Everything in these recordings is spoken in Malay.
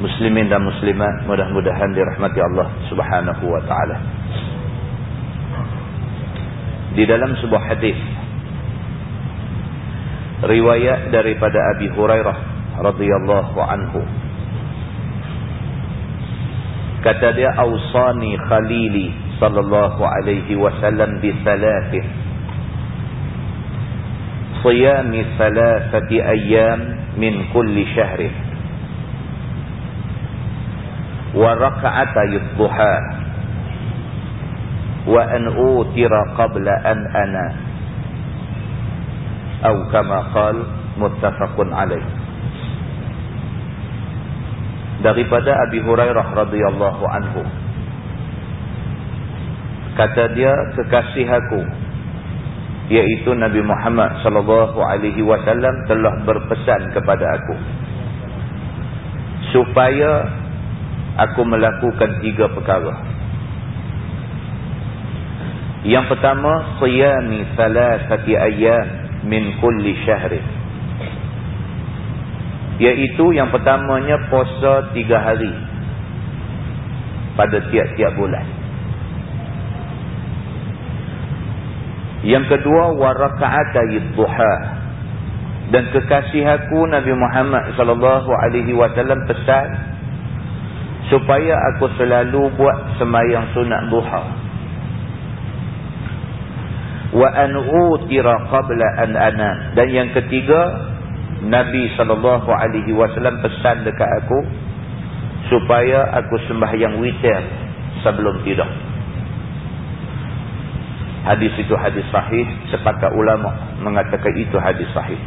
Muslimin dan muslimat mudah-mudahan dirahmati Allah Subhanahu wa taala. Di dalam sebuah hadis riwayat daripada Abi Hurairah radhiyallahu anhu. Kata dia ausani khalili sallallahu alaihi wasallam bi thalathin siyami thalathati ayyam min وركعتي wa an utira qabla an ana. Atau kama قال muttafaqun alaih. Daripada Abi Hurairah radhiyallahu anhu. Kata dia kekasih aku yaitu Nabi Muhammad sallallahu alaihi wasallam telah berpesan kepada aku supaya aku melakukan tiga perkara. Yang pertama, siyami salasati ayyam min kulli syahrin. Iaitu yang pertamanya puasa tiga hari pada tiap-tiap bulan. Yang kedua, waraka'atayid duha. Dan kekasih aku Nabi Muhammad wasallam pesan supaya aku selalu buat sembahyang sunat duha. Wa an utira qabla an ana. Dan yang ketiga Nabi sallallahu alaihi wasallam pesan dekat aku supaya aku sembahyang witir sebelum tidur. Hadis itu hadis sahih sepakat ulama mengatakan itu hadis sahih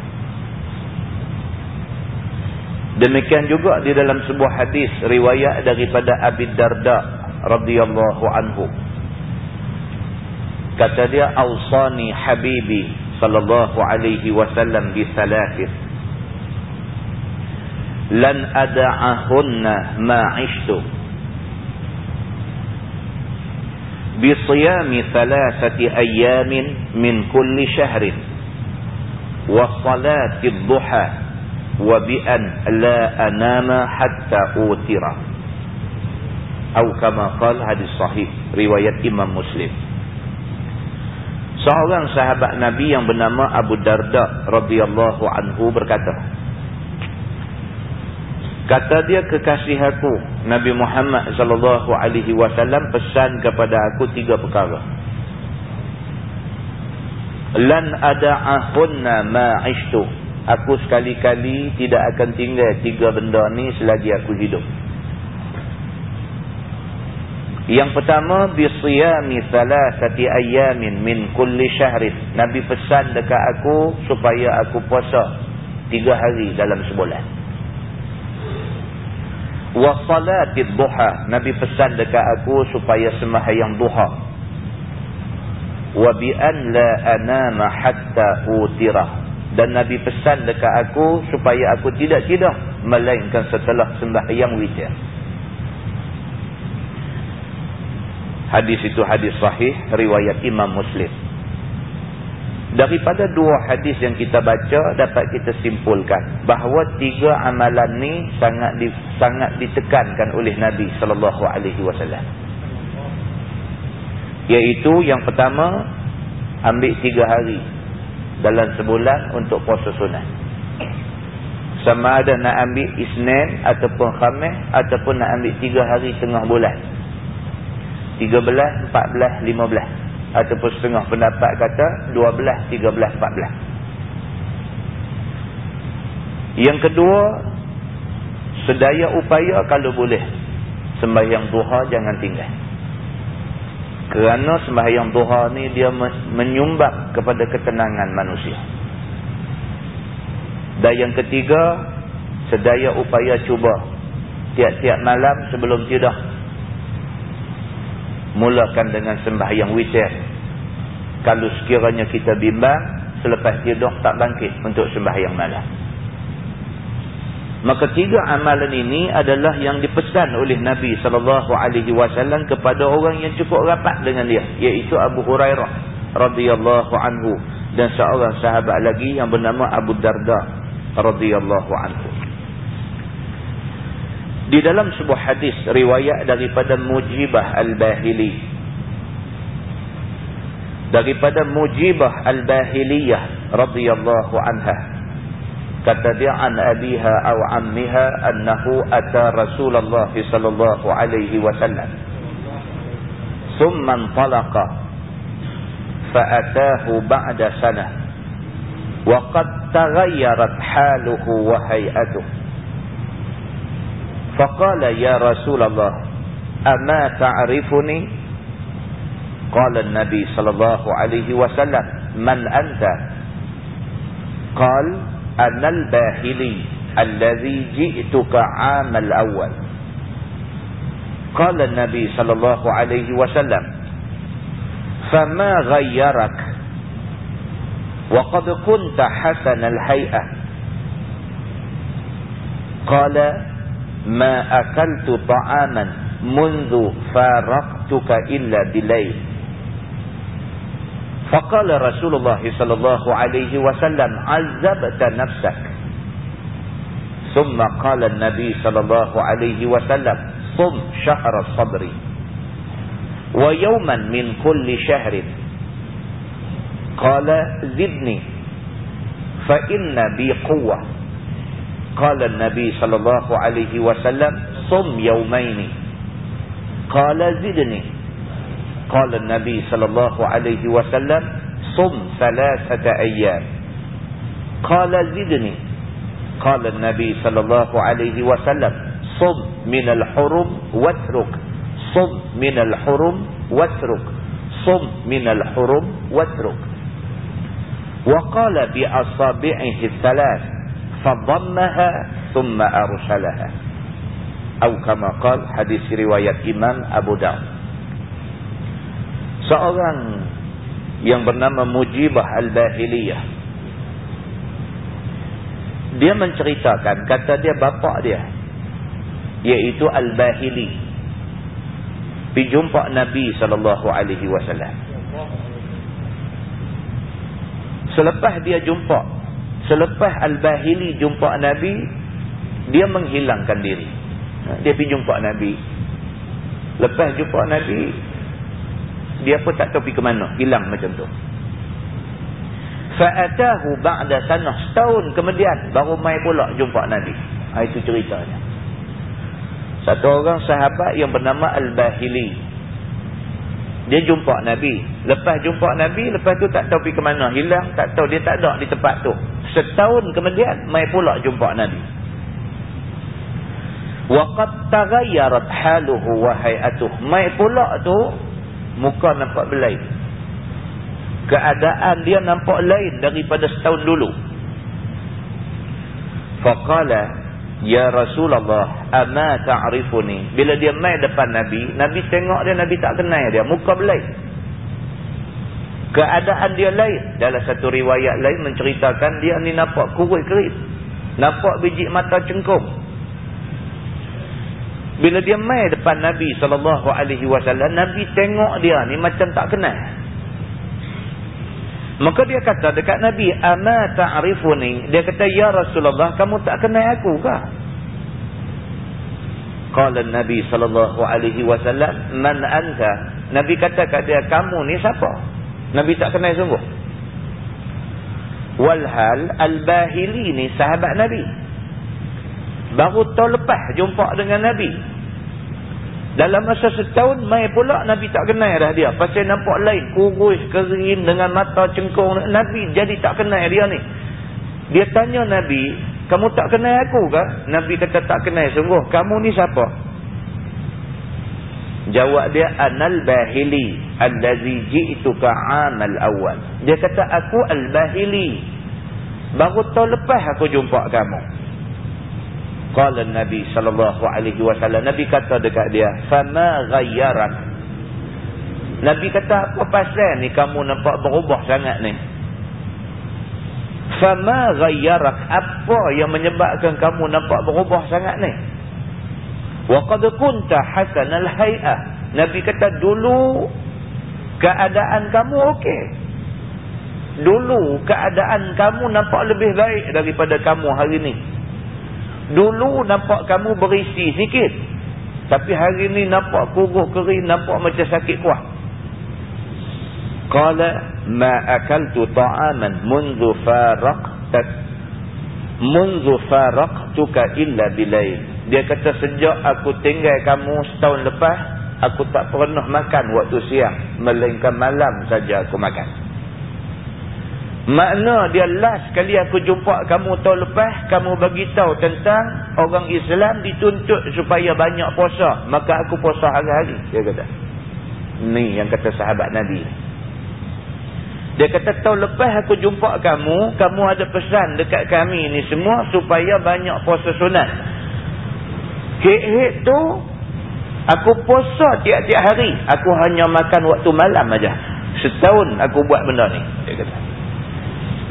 Demikian juga di dalam sebuah hadis riwayat daripada Abi Darda radhiyallahu anhu. Kata dia ausani habibi sallallahu alaihi wasallam bi salatin. Lan ada'ahunna ma 'ishtu. Bi siyami thalathati ayyamin min kulli shahrin. Wa salati ad-duha wa bi an la anama hatta utira. Atau kama qala hadis sahih riwayat Imam Muslim. Seorang sahabat Nabi yang bernama Abu Darda radhiyallahu anhu berkata kata dia kekasih aku Nabi Muhammad sallallahu alaihi wasallam pesan kepada aku tiga perkara. Lan ada'ahunna ma 'ishtu Aku sekali-kali tidak akan tinggal tiga benda ni selagi aku hidup. Yang pertama bisiyami salasati ayamin min kulli syahrin. Nabi pesan dekat aku supaya aku puasa tiga hari dalam sebulan. Wa salatid duha. Nabi pesan dekat aku supaya sembahyang duha. Wa bi an la anama hatta utira dan Nabi pesan dekat aku supaya aku tidak tidur melainkan setelah sembahyang witir. Hadis itu hadis sahih riwayat Imam Muslim. Daripada dua hadis yang kita baca dapat kita simpulkan bahawa tiga amalan ni sangat di, sangat ditekankan oleh Nabi sallallahu alaihi wasallam. Yaitu yang pertama ambil tiga hari dalam sebulan untuk puasa sunat. sama ada nak ambil Isnin ataupun Khamis ataupun nak ambil tiga hari tengah bulan. 13, 14, 15 ataupun setengah pendapat kata 12, 13, 14 yang kedua sedaya upaya kalau boleh. Sembahyang duha jangan tinggal kerana sembahyang duha ni dia menyumbang kepada ketenangan manusia. Dan yang ketiga sedaya upaya cuba. Tiap-tiap malam sebelum tidur. Mulakan dengan sembahyang witir. Kalau sekiranya kita bimbang selepas tidur tak bangkit untuk sembahyang malam Maka tiga amalan ini adalah yang dipesan oleh Nabi SAW kepada orang yang cukup rapat dengan dia. Iaitu Abu Hurairah radhiyallahu anhu. Dan seorang sahabat lagi yang bernama Abu Darda radhiyallahu anhu. Di dalam sebuah hadis riwayat daripada Mujibah Al-Bahili. Daripada Mujibah Al-Bahiliyah radhiyallahu anha kata dia an abiha aw ammiha annahu ata Rasulullah sallallahu alaihi wasallam thumma talaqa fa atahu ba'da sanah wa qad taghayyarat haluhu wa hay'atuhu faqala ya Rasulullah ama ta'rifuni qala an-nabi sallallahu alaihi wasallam man anta qala أنا الباهلي الذي جئتك عام الأول. قال النبي صلى الله عليه وسلم فما غيرك؟ وقد كنت حسن الهيئة. قال ما أكلت طعاما منذ فارقتك إلا بليل. فقال رسول الله صلى الله عليه وسلم عذبت نفسك. ثم قال النبي صلى الله عليه وسلم صم شهر الصبر ويوما من كل شهر. قال زدني فإن بي قوة. قال النبي صلى الله عليه وسلم صم يومين. قال زدني. قال النبي صلى الله عليه وسلم صم ثلاثة أيام. قال زدني. قال النبي صلى الله عليه وسلم صم من الحرم واترك. صم من الحرم واترك. صم من الحرم واترك. وقال بأصابعه الثلاث فضمها ثم أرسلها. أو كما قال حديث رواية إمام أبو داود. Seorang yang bernama Mujibah Al-Bahiliyah. Dia menceritakan kata dia bapa dia iaitu Al-Bahili. Pergi jumpa Nabi SAW selepas dia jumpa selepas Al-Bahili jumpa Nabi dia menghilangkan diri. Dia pergi jumpa Nabi. Lepas jumpa Nabi dia pun tak tahu pergi ke mana. Hilang macam tu. Fa'atahu ba'da sanah. Setahun kemudian baru mai pula jumpa nabi. Ha, itu ceritanya. Satu orang sahabat yang bernama al-bahili. Dia jumpa nabi. Lepas jumpa nabi lepas tu tak tahu pergi ke mana. Hilang tak tahu. Dia tak ada di tempat tu. Setahun kemudian mai pula jumpa nabi. Waqad taghayyarat haluhu wa hay'atuhu mai pula tu muka nampak berlain. Keadaan dia nampak lain daripada setahun dulu. Faqala ya rasulullah ama ta'rifuni? Bila dia mai depan nabi nabi tengok dia nabi tak kenal dia. Muka berlain. Keadaan dia lain. Dalam satu riwayat lain menceritakan dia ni nampak kurut kerit nampak biji mata cengkung bila dia mai depan Nabi SAW, Nabi tengok dia ni macam tak kenal. Maka dia kata dekat Nabi, Ama ta'rifuni. Dia kata, Ya Rasulullah, kamu tak kenal aku kah? Kala Nabi SAW, Man anta? Nabi kata kat dia, kamu ni siapa? Nabi tak kenal sungguh. Walhal al-bahili ni sahabat Nabi. Baru tahun lepas jumpa dengan Nabi. Dalam masa setahun, mai pula Nabi tak kenal dah dia. Pasal nampak lain, kurus, kering, dengan mata cengkung. Nabi jadi tak kenal dia ni. Dia tanya Nabi, kamu tak kenal aku ke? Nabi kata tak kenal sungguh. Kamu ni siapa? Jawab dia, Anal Bahili, Allazi ji'tuka amal awal. Dia kata, aku Al-Bahili. Baru tahun lepas aku jumpa kamu. Qala Nabi sallallahu alaihi wasallam Nabi kata dekat dia fama ghayyarak Nabi kata apa pasal ni kamu nampak berubah sangat ni? Fama ghayyarak apa yang menyebabkan kamu nampak berubah sangat ni? Wa qad kunta hasanal hay'ah Nabi kata dulu keadaan kamu okey. Dulu keadaan kamu nampak lebih baik daripada kamu hari ni Dulu nampak kamu berisi sikit. Tapi hari ni nampak kuguh kering, nampak macam sakit kuah. Qala ma akaltu ta'aman mundu faraqtak mundu faraqtuka illa bilail. Dia kata sejak aku tinggal kamu setahun lepas, aku tak pernah makan waktu siang. Melainkan malam saja aku makan. Makna dia last kali aku jumpa kamu tahun lepas, kamu bagi tahu tentang orang Islam dituntut supaya banyak puasa. Maka aku puasa hari-hari, dia kata. Ni yang kata sahabat Nabi. Dia kata tahun lepas aku jumpa kamu, kamu ada pesan dekat kami ni semua supaya banyak puasa sunat. Kek-kek tu, aku puasa tiap-tiap hari. Aku hanya makan waktu malam aja. Setahun aku buat benda ni, dia kata.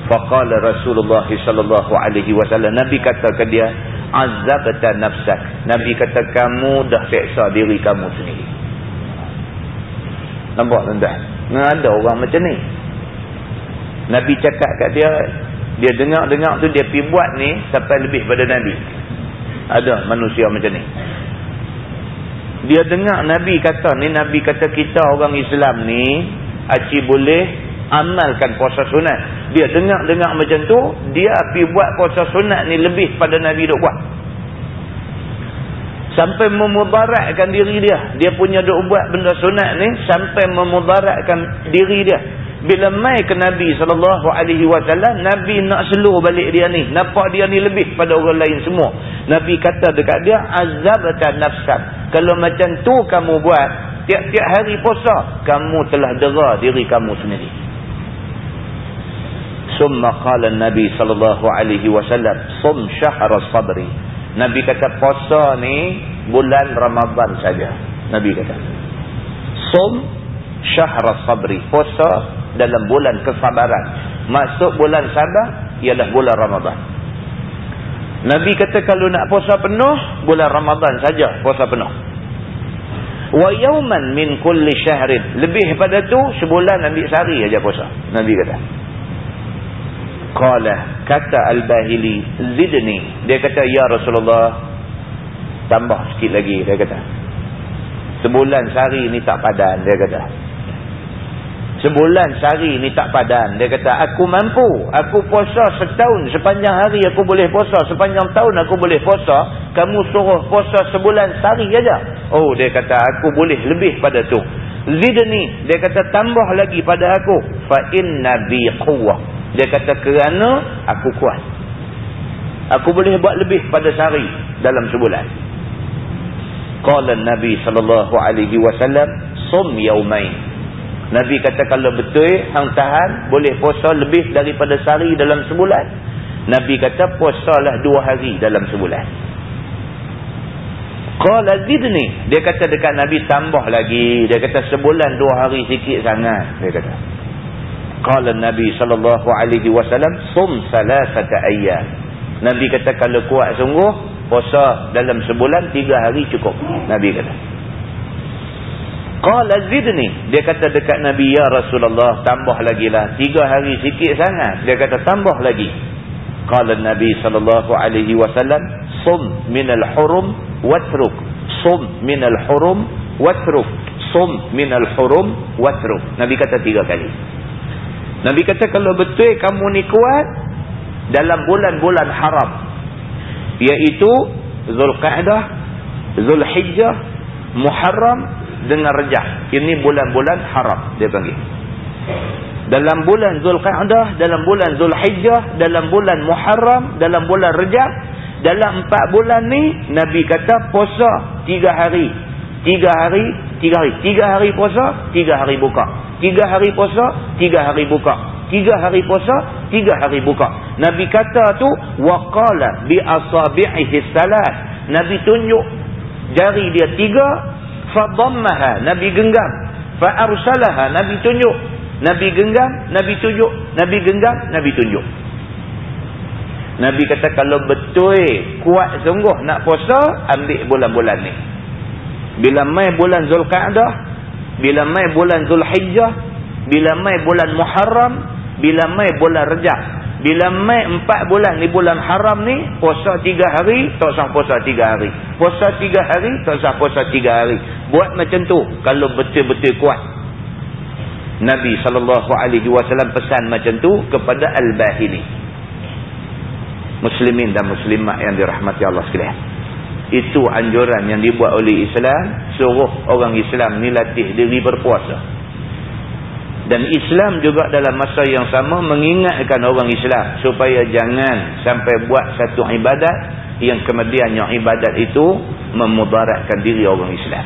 Faqala Rasulullah sallallahu alaihi wasallam Nabi kata ke dia azabta nafsak. Nabi kata kamu dah seksa diri kamu sendiri. Nampak tuan-tuan? Ada orang macam ni. Nabi cakap kat dia dia dengar-dengar tu dia pi buat ni sampai lebih pada Nabi. Ada manusia macam ni. Dia dengar Nabi kata ni Nabi kata kita orang Islam ni aci boleh amalkan puasa sunat. Dia dengar-dengar macam tu, dia pergi buat puasa sunat ni lebih pada Nabi duk buat. Sampai memudaratkan diri dia. Dia punya duk buat benda sunat ni sampai memudaratkan diri dia. Bila mai ke Nabi SAW, Nabi nak seluruh balik dia ni. Nampak dia ni lebih pada orang lain semua. Nabi kata dekat dia, azabkan nafsak. Kalau macam tu kamu buat, tiap-tiap hari puasa, kamu telah dera diri kamu sendiri. Summa qala Nabi sallallahu alaihi wasallam, "Sum syahr as-sabri." Nabi kata puasa ni bulan Ramadan saja. Nabi kata. Sum syahr as-sabri. Puasa dalam bulan kesabaran. Masuk bulan sabar ialah bulan Ramadan. Nabi kata kalau nak puasa penuh, bulan Ramadan saja puasa penuh. Wa yawman min kulli syahrin. Lebih pada tu sebulan ambil sehari aja puasa. Nabi kata. Qala kata Al-Bahili zidni. Dia kata ya Rasulullah tambah sikit lagi dia kata. Sebulan sehari ni tak padan dia kata. Sebulan sehari ni tak padan dia kata aku mampu. Aku puasa setahun sepanjang hari aku boleh puasa sepanjang tahun aku boleh puasa. Kamu suruh puasa sebulan sehari aja. Oh dia kata aku boleh lebih pada tu. Zidni dia kata tambah lagi pada aku fa inna bi quwwah dia kata kerana aku kuat. Aku boleh buat lebih pada sehari dalam sebulan. Qala Nabi sallallahu alaihi wasallam sum yaumain. Nabi kata kalau betul hang tahan boleh puasa lebih daripada sehari dalam sebulan. Nabi kata puasalah dua hari dalam sebulan. Qala zidni. Dia kata dekat Nabi tambah lagi. Dia kata sebulan dua hari sikit sangat. Dia kata. Qala Nabi sallallahu alaihi wasallam sum salasata ayyam. Nabi kata kalau kuat sungguh puasa dalam sebulan tiga hari cukup. Nabi kata. Qala zidni. Dia kata dekat Nabi ya Rasulullah tambah lagi lah. Tiga hari sikit sangat. Dia kata tambah lagi. Qala Nabi sallallahu alaihi wasallam sum minal hurum watruk. Sum minal hurum watruk. Sum minal hurum watruk. Nabi kata tiga kali. Nabi kata kalau betul kamu ni kuat dalam bulan-bulan haram. Iaitu Zulqa'dah, Zulhijjah, Muharram dengan Rejab. Ini bulan-bulan haram dia panggil. Dalam bulan Zulqa'dah, dalam bulan Zulhijjah, dalam bulan Muharram, dalam bulan Rejab, dalam empat bulan ni Nabi kata puasa tiga hari. Tiga hari, tiga hari. Tiga hari puasa, tiga hari buka. Tiga hari puasa, tiga hari buka. Tiga hari puasa, tiga hari buka. Nabi kata tu waqala bi asabi'ihi salat. Nabi tunjuk jari dia tiga fadammaha. Nabi genggam. Arsalaha. Nabi tunjuk. Nabi genggam, Nabi tunjuk. Nabi genggam, Nabi tunjuk. Nabi kata kalau betul kuat sungguh nak puasa, ambil bulan-bulan ni. Bila mai bulan Zulqa'dah, bila mai bulan Zulhijjah, bila mai bulan Muharram, bila mai bulan Rejab. Bila mai empat bulan ni bulan haram ni, puasa tiga hari, tak sah puasa tiga hari. Puasa tiga hari, tak sah puasa tiga hari. Buat macam tu, kalau betul-betul kuat. Nabi SAW pesan macam tu kepada Al-Bahili. Muslimin dan Muslimat yang dirahmati Allah sekalian itu anjuran yang dibuat oleh Islam. Suruh orang Islam ni latih diri berpuasa. Dan Islam juga dalam masa yang sama mengingatkan orang Islam supaya jangan sampai buat satu ibadat yang kemudiannya ibadat itu memudaratkan diri orang Islam.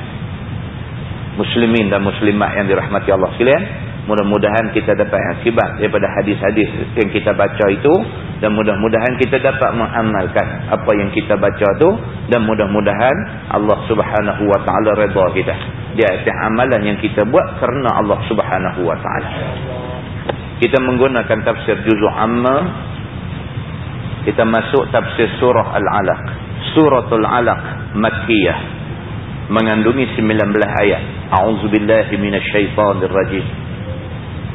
Muslimin dan muslimat yang dirahmati Allah sekalian Mudah-mudahan kita dapat akibat daripada hadis-hadis yang kita baca itu. Dan mudah-mudahan kita dapat mengamalkan apa yang kita baca itu. Dan mudah-mudahan Allah subhanahu wa ta'ala reda kita. Di atas amalan yang kita buat kerana Allah subhanahu wa ta'ala. Kita menggunakan tafsir juzul amma. Kita masuk tafsir surah Al-Alaq. Suratul Alaq Makkiyah. Mengandungi 19 ayat. A'udzubillahi minasyaitanirrajim.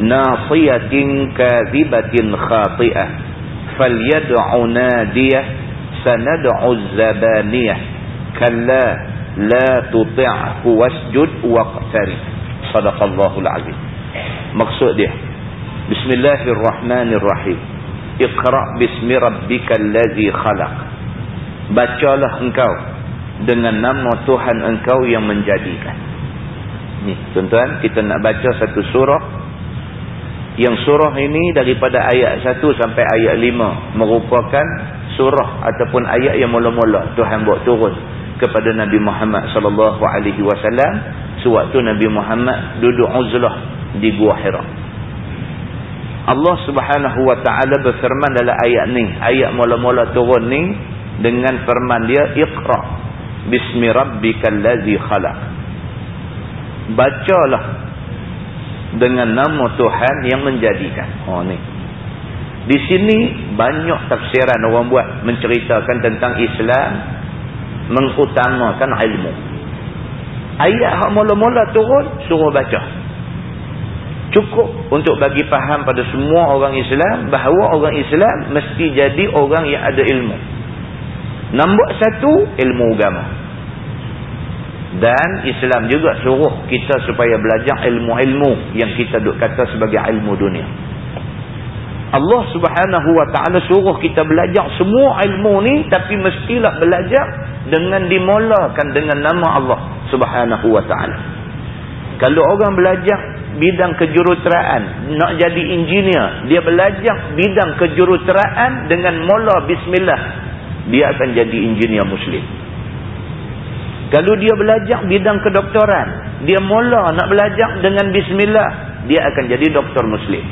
ناصية كاذبة خاطئة فليدع نادية سندع الزبانية. كلا لا تطعه واسجد واقترب. صدق الله العظيم. مقصود dia بسم الله الرحمن الرحيم. اقرأ باسم ربك الذي خلق. bacalah engkau dengan nama Tuhan engkau yang menjadikan. Ni tuan-tuan kita nak baca satu surah. Yang surah ini daripada ayat 1 sampai ayat 5 merupakan surah ataupun ayat yang mula-mula Tuhan buat turun kepada Nabi Muhammad sallallahu alaihi wasallam sewaktu Nabi Muhammad duduk uzlah di Gua Hira. Allah Subhanahu wa taala berfirman dalam ayat ni, ayat mula-mula turun ni dengan firman dia Iqra bismi rabbikal ladzi khalaq. Bacalah dengan nama Tuhan yang menjadikan. Oh ni. Di sini banyak tafsiran orang buat menceritakan tentang Islam mengutamakan ilmu. Ayat hak mula-mula turun suruh baca. Cukup untuk bagi faham pada semua orang Islam bahawa orang Islam mesti jadi orang yang ada ilmu. Nombor satu ilmu agama. Dan Islam juga suruh kita supaya belajar ilmu-ilmu yang kita duk kata sebagai ilmu dunia. Allah subhanahu wa ta'ala suruh kita belajar semua ilmu ni tapi mestilah belajar dengan dimulakan dengan nama Allah subhanahu wa ta'ala. Kalau orang belajar bidang kejuruteraan, nak jadi engineer, dia belajar bidang kejuruteraan dengan mula bismillah, dia akan jadi engineer muslim. Kalau dia belajar bidang kedoktoran, dia mula nak belajar dengan bismillah dia akan jadi doktor muslim.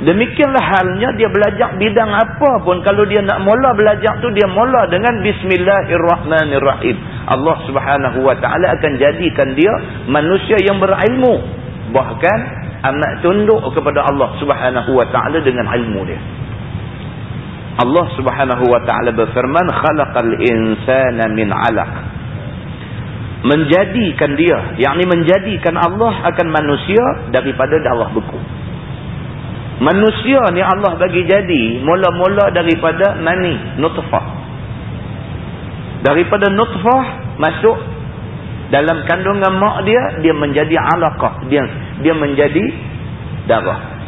Demikianlah halnya dia belajar bidang apa pun. Kalau dia nak mula belajar tu dia mula dengan bismillahirrahmanirrahim. Allah subhanahu wa ta'ala akan jadikan dia manusia yang berilmu. Bahkan amat tunduk kepada Allah subhanahu wa ta'ala dengan ilmu dia Allah Subhanahu wa taala berfirman khalaqal insana min 'alaq. Menjadikan dia, yakni menjadikan Allah akan manusia daripada darah beku. Manusia ni Allah bagi jadi mula-mula daripada mani, nutfah. Daripada nutfah masuk dalam kandungan mak dia, dia menjadi alaqah, dia dia menjadi darah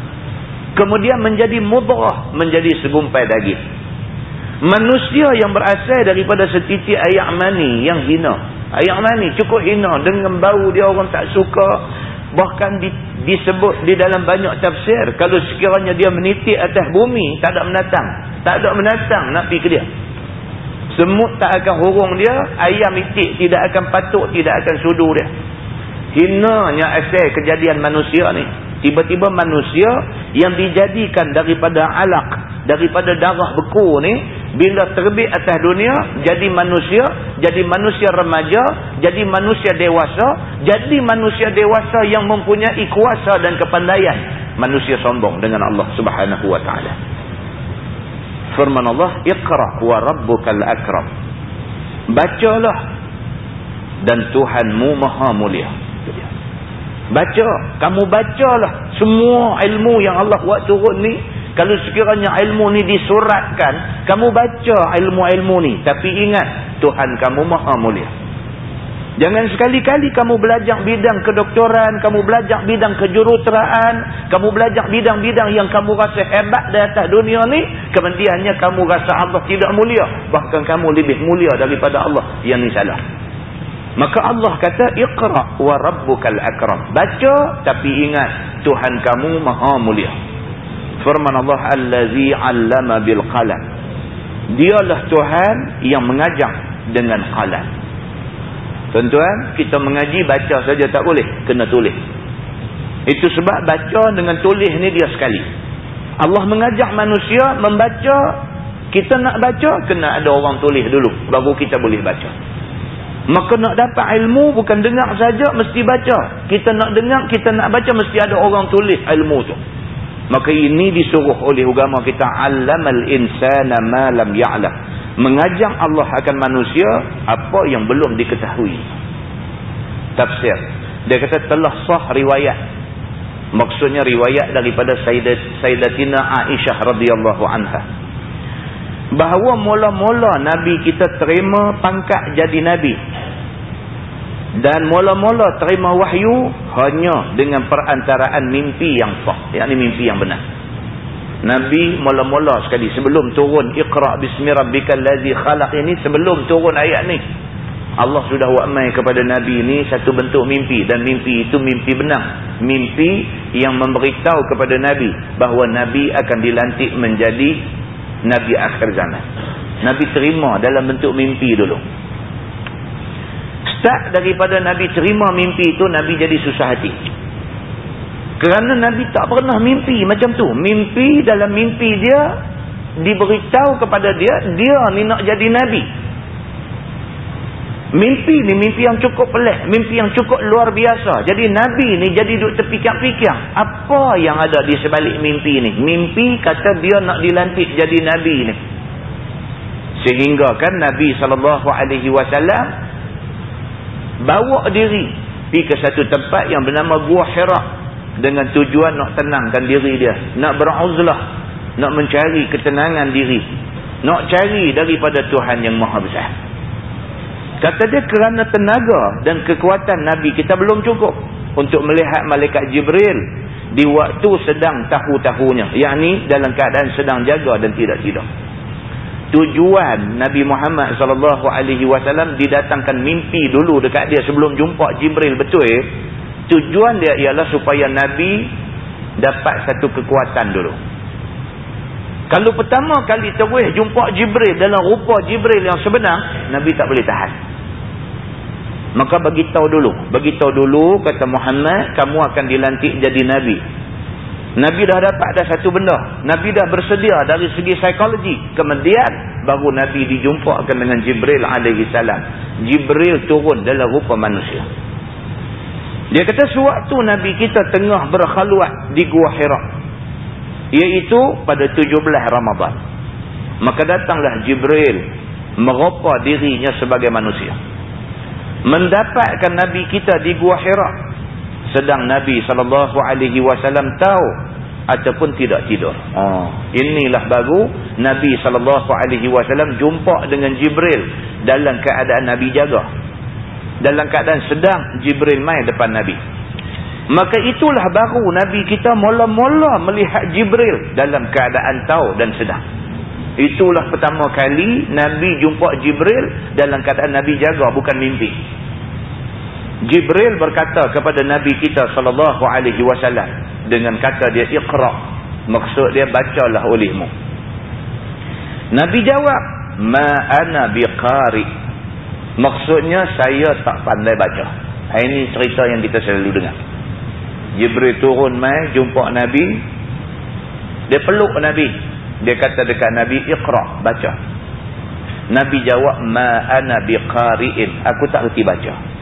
kemudian menjadi mudrah menjadi segumpai daging. Manusia yang berasal daripada setitik ayak mani yang hina. Ayak mani cukup hina. Dengan bau dia orang tak suka. Bahkan di, disebut di dalam banyak tafsir kalau sekiranya dia menitik atas bumi tak ada menatang. Tak ada menatang nak pergi ke dia. Semut tak akan hurung dia ayam itik tidak akan patuk tidak akan sudu dia. Hinanya asal kejadian manusia ni tiba-tiba manusia yang dijadikan daripada alaq daripada darah beku ni bila terbit atas dunia jadi manusia jadi manusia remaja jadi manusia dewasa jadi manusia dewasa yang mempunyai kuasa dan kepandaian. Manusia sombong dengan Allah subhanahu wa ta'ala. Firman Allah iqra wa rabbukal akram. Bacalah. Dan Tuhanmu maha mulia Baca. Kamu bacalah semua ilmu yang Allah buat turun ni. Kalau sekiranya ilmu ni disuratkan, kamu baca ilmu-ilmu ni. Tapi ingat, Tuhan kamu maha mulia. Jangan sekali-kali kamu belajar bidang kedoktoran, kamu belajar bidang kejuruteraan, kamu belajar bidang-bidang yang kamu rasa hebat di atas dunia ni, kemudiannya kamu rasa Allah tidak mulia. Bahkan kamu lebih mulia daripada Allah. Yang ni salah. Maka Allah kata iqra wa rabbukal akram. Baca tapi ingat Tuhan kamu maha mulia. Firman Allah allazi 'allama bil qalam. Dialah Tuhan yang mengajar dengan qalam. Tuan-tuan, kita mengaji baca saja tak boleh, kena tulis. Itu sebab baca dengan tulis ni dia sekali. Allah mengajak manusia membaca, kita nak baca kena ada orang tulis dulu baru kita boleh baca. Maka nak dapat ilmu bukan dengar saja mesti baca. Kita nak dengar, kita nak baca mesti ada orang tulis ilmu tu. Maka ini disuruh oleh agama kita allamal insana ma lam ya'lam. Mengajak Allah akan manusia apa yang belum diketahui. Tafsir. Dia kata telah sah riwayat. Maksudnya riwayat daripada Sayyidat, Sayyidatina Aisyah radhiyallahu anha bahawa mula-mula Nabi kita terima pangkat jadi Nabi. Dan mula-mula terima wahyu hanya dengan perantaraan mimpi yang sah. Yakni mimpi yang benar. Nabi mula-mula sekali sebelum turun Iqra' bismi rabbikal ladzi khalaq. Ini sebelum turun ayat ni. Allah sudah wakmai kepada Nabi ini satu bentuk mimpi. Dan mimpi itu mimpi benar. Mimpi yang memberitahu kepada Nabi bahawa Nabi akan dilantik menjadi Nabi akhir zaman. Nabi terima dalam bentuk mimpi dulu. Start daripada Nabi terima mimpi itu, Nabi jadi susah hati. Kerana Nabi tak pernah mimpi macam tu. Mimpi dalam mimpi dia, diberitahu kepada dia, dia ni nak jadi Nabi. Mimpi ni mimpi yang cukup pelik. Mimpi yang cukup luar biasa. Jadi Nabi ni jadi duduk terpikir-pikir. Apa yang ada di sebalik mimpi ni? Mimpi kata dia nak dilantik jadi Nabi ni. Sehingga kan Nabi SAW bawa diri pergi ke satu tempat yang bernama Gua Hira. Dengan tujuan nak tenangkan diri dia. Nak beruzlah. Nak mencari ketenangan diri. Nak cari daripada Tuhan yang maha besar. Kata dia kerana tenaga dan kekuatan Nabi kita belum cukup untuk melihat malaikat Jibril di waktu sedang tahu-tahunya. Yang ni dalam keadaan sedang jaga dan tidak-tidak. Tujuan Nabi Muhammad SAW didatangkan mimpi dulu dekat dia sebelum jumpa Jibril betul. Eh? Tujuan dia ialah supaya Nabi dapat satu kekuatan dulu. Kalau pertama kali terus jumpa Jibril dalam rupa Jibril yang sebenar, Nabi tak boleh tahan. Maka bagi tahu dulu. Bagi tahu dulu kata Muhammad, kamu akan dilantik jadi Nabi. Nabi dah dapat dah satu benda. Nabi dah bersedia dari segi psikologi. Kemudian baru Nabi dijumpakan dengan Jibril alaihi salam. Jibril turun dalam rupa manusia. Dia kata sewaktu Nabi kita tengah berkhaluat di Gua Hira. Iaitu pada 17 Ramadan. Maka datanglah Jibril meropa dirinya sebagai manusia. Mendapatkan Nabi kita di Gua Hira sedang Nabi SAW tahu ataupun tidak tidur. Oh. Inilah baru Nabi SAW jumpa dengan Jibril dalam keadaan Nabi jaga. Dalam keadaan sedang Jibril main depan Nabi. Maka itulah baru Nabi kita mula-mula melihat Jibril dalam keadaan tahu dan sedang. Itulah pertama kali Nabi jumpa Jibril dalam keadaan Nabi jaga bukan mimpi. Jibril berkata kepada Nabi kita sallallahu alaihi wasallam dengan kata dia iqra. Maksud dia bacalah olehmu. Nabi jawab ma ana biqari. Maksudnya saya tak pandai baca. Ini cerita yang kita selalu dengar. Jibril turun mai jumpa Nabi. Dia peluk Nabi dia kata dekat Nabi iqra baca Nabi jawab ma ana biqari'in aku tak reti baca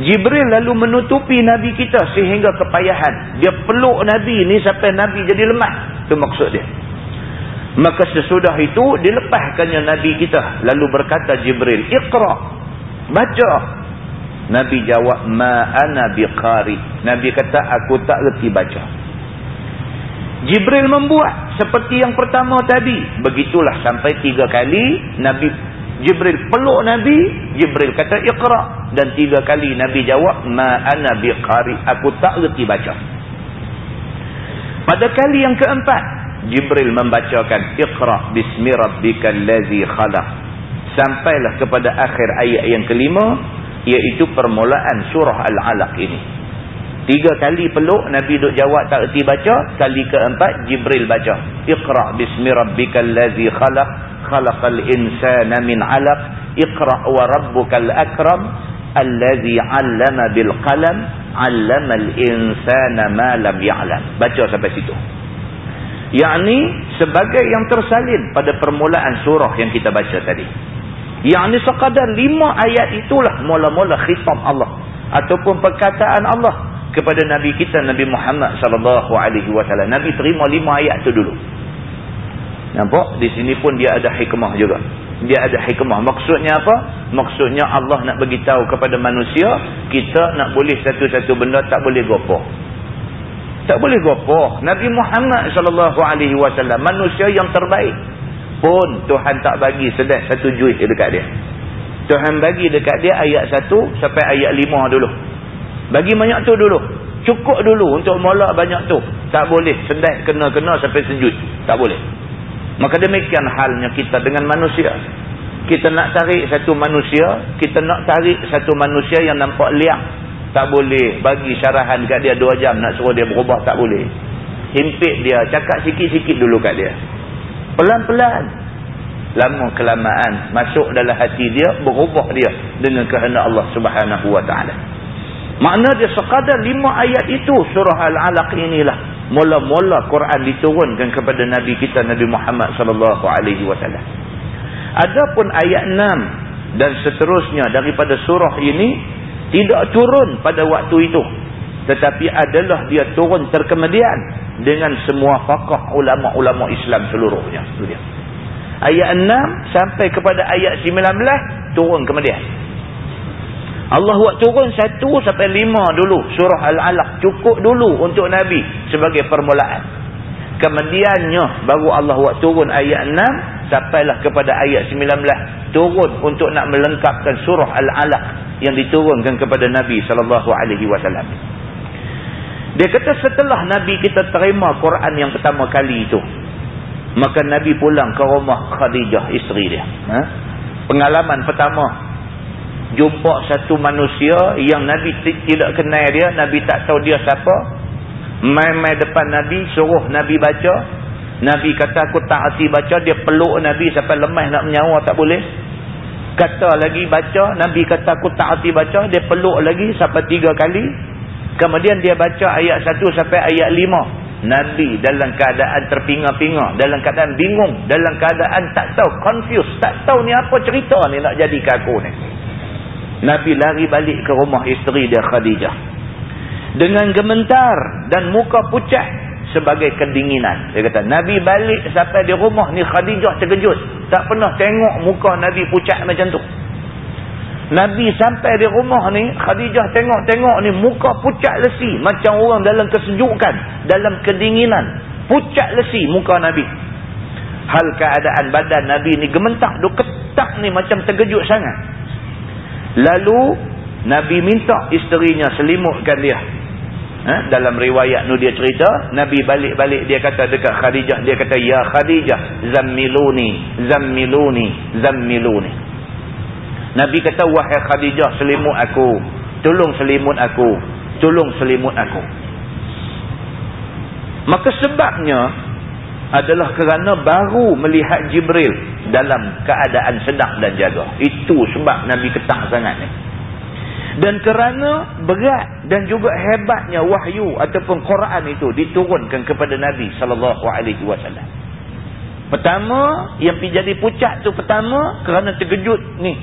Jibril lalu menutupi Nabi kita sehingga kepayahan. Dia peluk Nabi ni sampai Nabi jadi lemah. Itu maksud dia. Maka sesudah itu dilepaskannya Nabi kita. Lalu berkata Jibril, Iqra. Baca. Nabi jawab, Ma ana biqari. Nabi kata, aku tak reti baca. Jibril membuat seperti yang pertama tadi. Begitulah sampai tiga kali Nabi Jibril peluk Nabi, Jibril kata iqra dan tiga kali Nabi jawab ma ana biqari, aku tak reti baca. Pada kali yang keempat, Jibril membacakan iqra bismi rabbikal ladzi khalaq. Sampailah kepada akhir ayat yang kelima iaitu permulaan surah Al-Alaq ini. Tiga kali peluk Nabi duk jawab tak reti baca, kali keempat Jibril baca. Iqra bismi rabbikal ladzi khalaq khalaqal insana min 'alaq. Iqra wa rabbukal akram allazi 'allama bil qalam 'allamal insana ma lam ya'lam. Baca sampai situ. Yakni sebagai yang tersalin pada permulaan surah yang kita baca tadi. Yakni sekadar lima ayat itulah mula-mula khitab Allah ataupun perkataan Allah kepada nabi kita Nabi Muhammad sallallahu alaihi wasallam nabi terima lima ayat tu dulu Nampak? Di sini pun dia ada hikmah juga. Dia ada hikmah. Maksudnya apa? Maksudnya Allah nak bagi tahu kepada manusia, kita nak boleh satu-satu benda tak boleh gopoh. Tak boleh gopoh. Nabi Muhammad sallallahu alaihi wasallam manusia yang terbaik. Pun Tuhan tak bagi sedek satu juit dekat dia. Tuhan bagi dekat dia ayat satu sampai ayat lima dulu. Bagi banyak tu dulu. Cukup dulu untuk mula banyak tu. Tak boleh sedek kena-kena sampai sejut. Tak boleh. Maka demikian halnya kita dengan manusia. Kita nak tarik satu manusia, kita nak tarik satu manusia yang nampak liang. Tak boleh bagi syarahan kat dia dua jam nak suruh dia berubah, tak boleh. Himpit dia, cakap sikit-sikit dulu kat dia. Pelan-pelan. Lama kelamaan masuk dalam hati dia, berubah dia dengan kehendak Allah subhanahu wa ta'ala. Makna dia sekadar lima ayat itu surah Al-Alaq inilah mula-mula Quran diturunkan kepada Nabi kita Nabi Muhammad sallallahu alaihi wasallam. Adapun ayat 6 dan seterusnya daripada surah ini tidak turun pada waktu itu tetapi adalah dia turun terkemudian dengan semua fakah ulama-ulama Islam seluruhnya. Ayat 6 sampai kepada ayat 19 turun kemudian. Allah buat turun satu sampai lima dulu. Surah Al-Alaq cukup dulu untuk Nabi sebagai permulaan. Kemudiannya baru Allah buat turun ayat 6 sampailah kepada ayat 19 turun untuk nak melengkapkan surah Al-Alaq yang diturunkan kepada Nabi SAW dia kata setelah Nabi kita terima Quran yang pertama kali itu maka Nabi pulang ke rumah Khadijah isteri dia. Ha? pengalaman pertama jumpa satu manusia yang Nabi tidak kenal dia, Nabi tak tahu dia siapa. Main-main depan Nabi, suruh Nabi baca. Nabi kata aku tak hati baca, dia peluk Nabi sampai lemah nak menyawa, tak boleh. Kata lagi baca, Nabi kata aku tak hati baca, dia peluk lagi sampai tiga kali. Kemudian dia baca ayat satu sampai ayat lima. Nabi dalam keadaan terpinga-pinga, dalam keadaan bingung, dalam keadaan tak tahu, confused, tak tahu ni apa cerita ni nak jadi ke aku ni. Nabi lari balik ke rumah isteri dia Khadijah. Dengan gementar dan muka pucat sebagai kedinginan. Dia kata, Nabi balik sampai di rumah ni Khadijah terkejut. Tak pernah tengok muka Nabi pucat macam tu. Nabi sampai di rumah ni, Khadijah tengok-tengok ni muka pucat lesi. Macam orang dalam kesejukan, dalam kedinginan. Pucat lesi muka Nabi. Hal keadaan badan Nabi ni gementak, duk ketak ni macam terkejut sangat. Lalu Nabi minta isterinya selimutkan dia. Ha? Dalam riwayat nu dia cerita, Nabi balik-balik dia kata dekat Khadijah, dia kata ya Khadijah, zammiluni, zammiluni, zammiluni. Nabi kata wahai Khadijah selimut aku, tolong selimut aku, tolong selimut aku. Maka sebabnya adalah kerana baru melihat Jibril dalam keadaan sedang dan jaga. Itu sebab Nabi ketah sangat ni. Dan kerana berat dan juga hebatnya wahyu ataupun Quran itu diturunkan kepada Nabi sallallahu alaihi wasallam. Pertama, yang jadi pucat tu pertama kerana terkejut ni.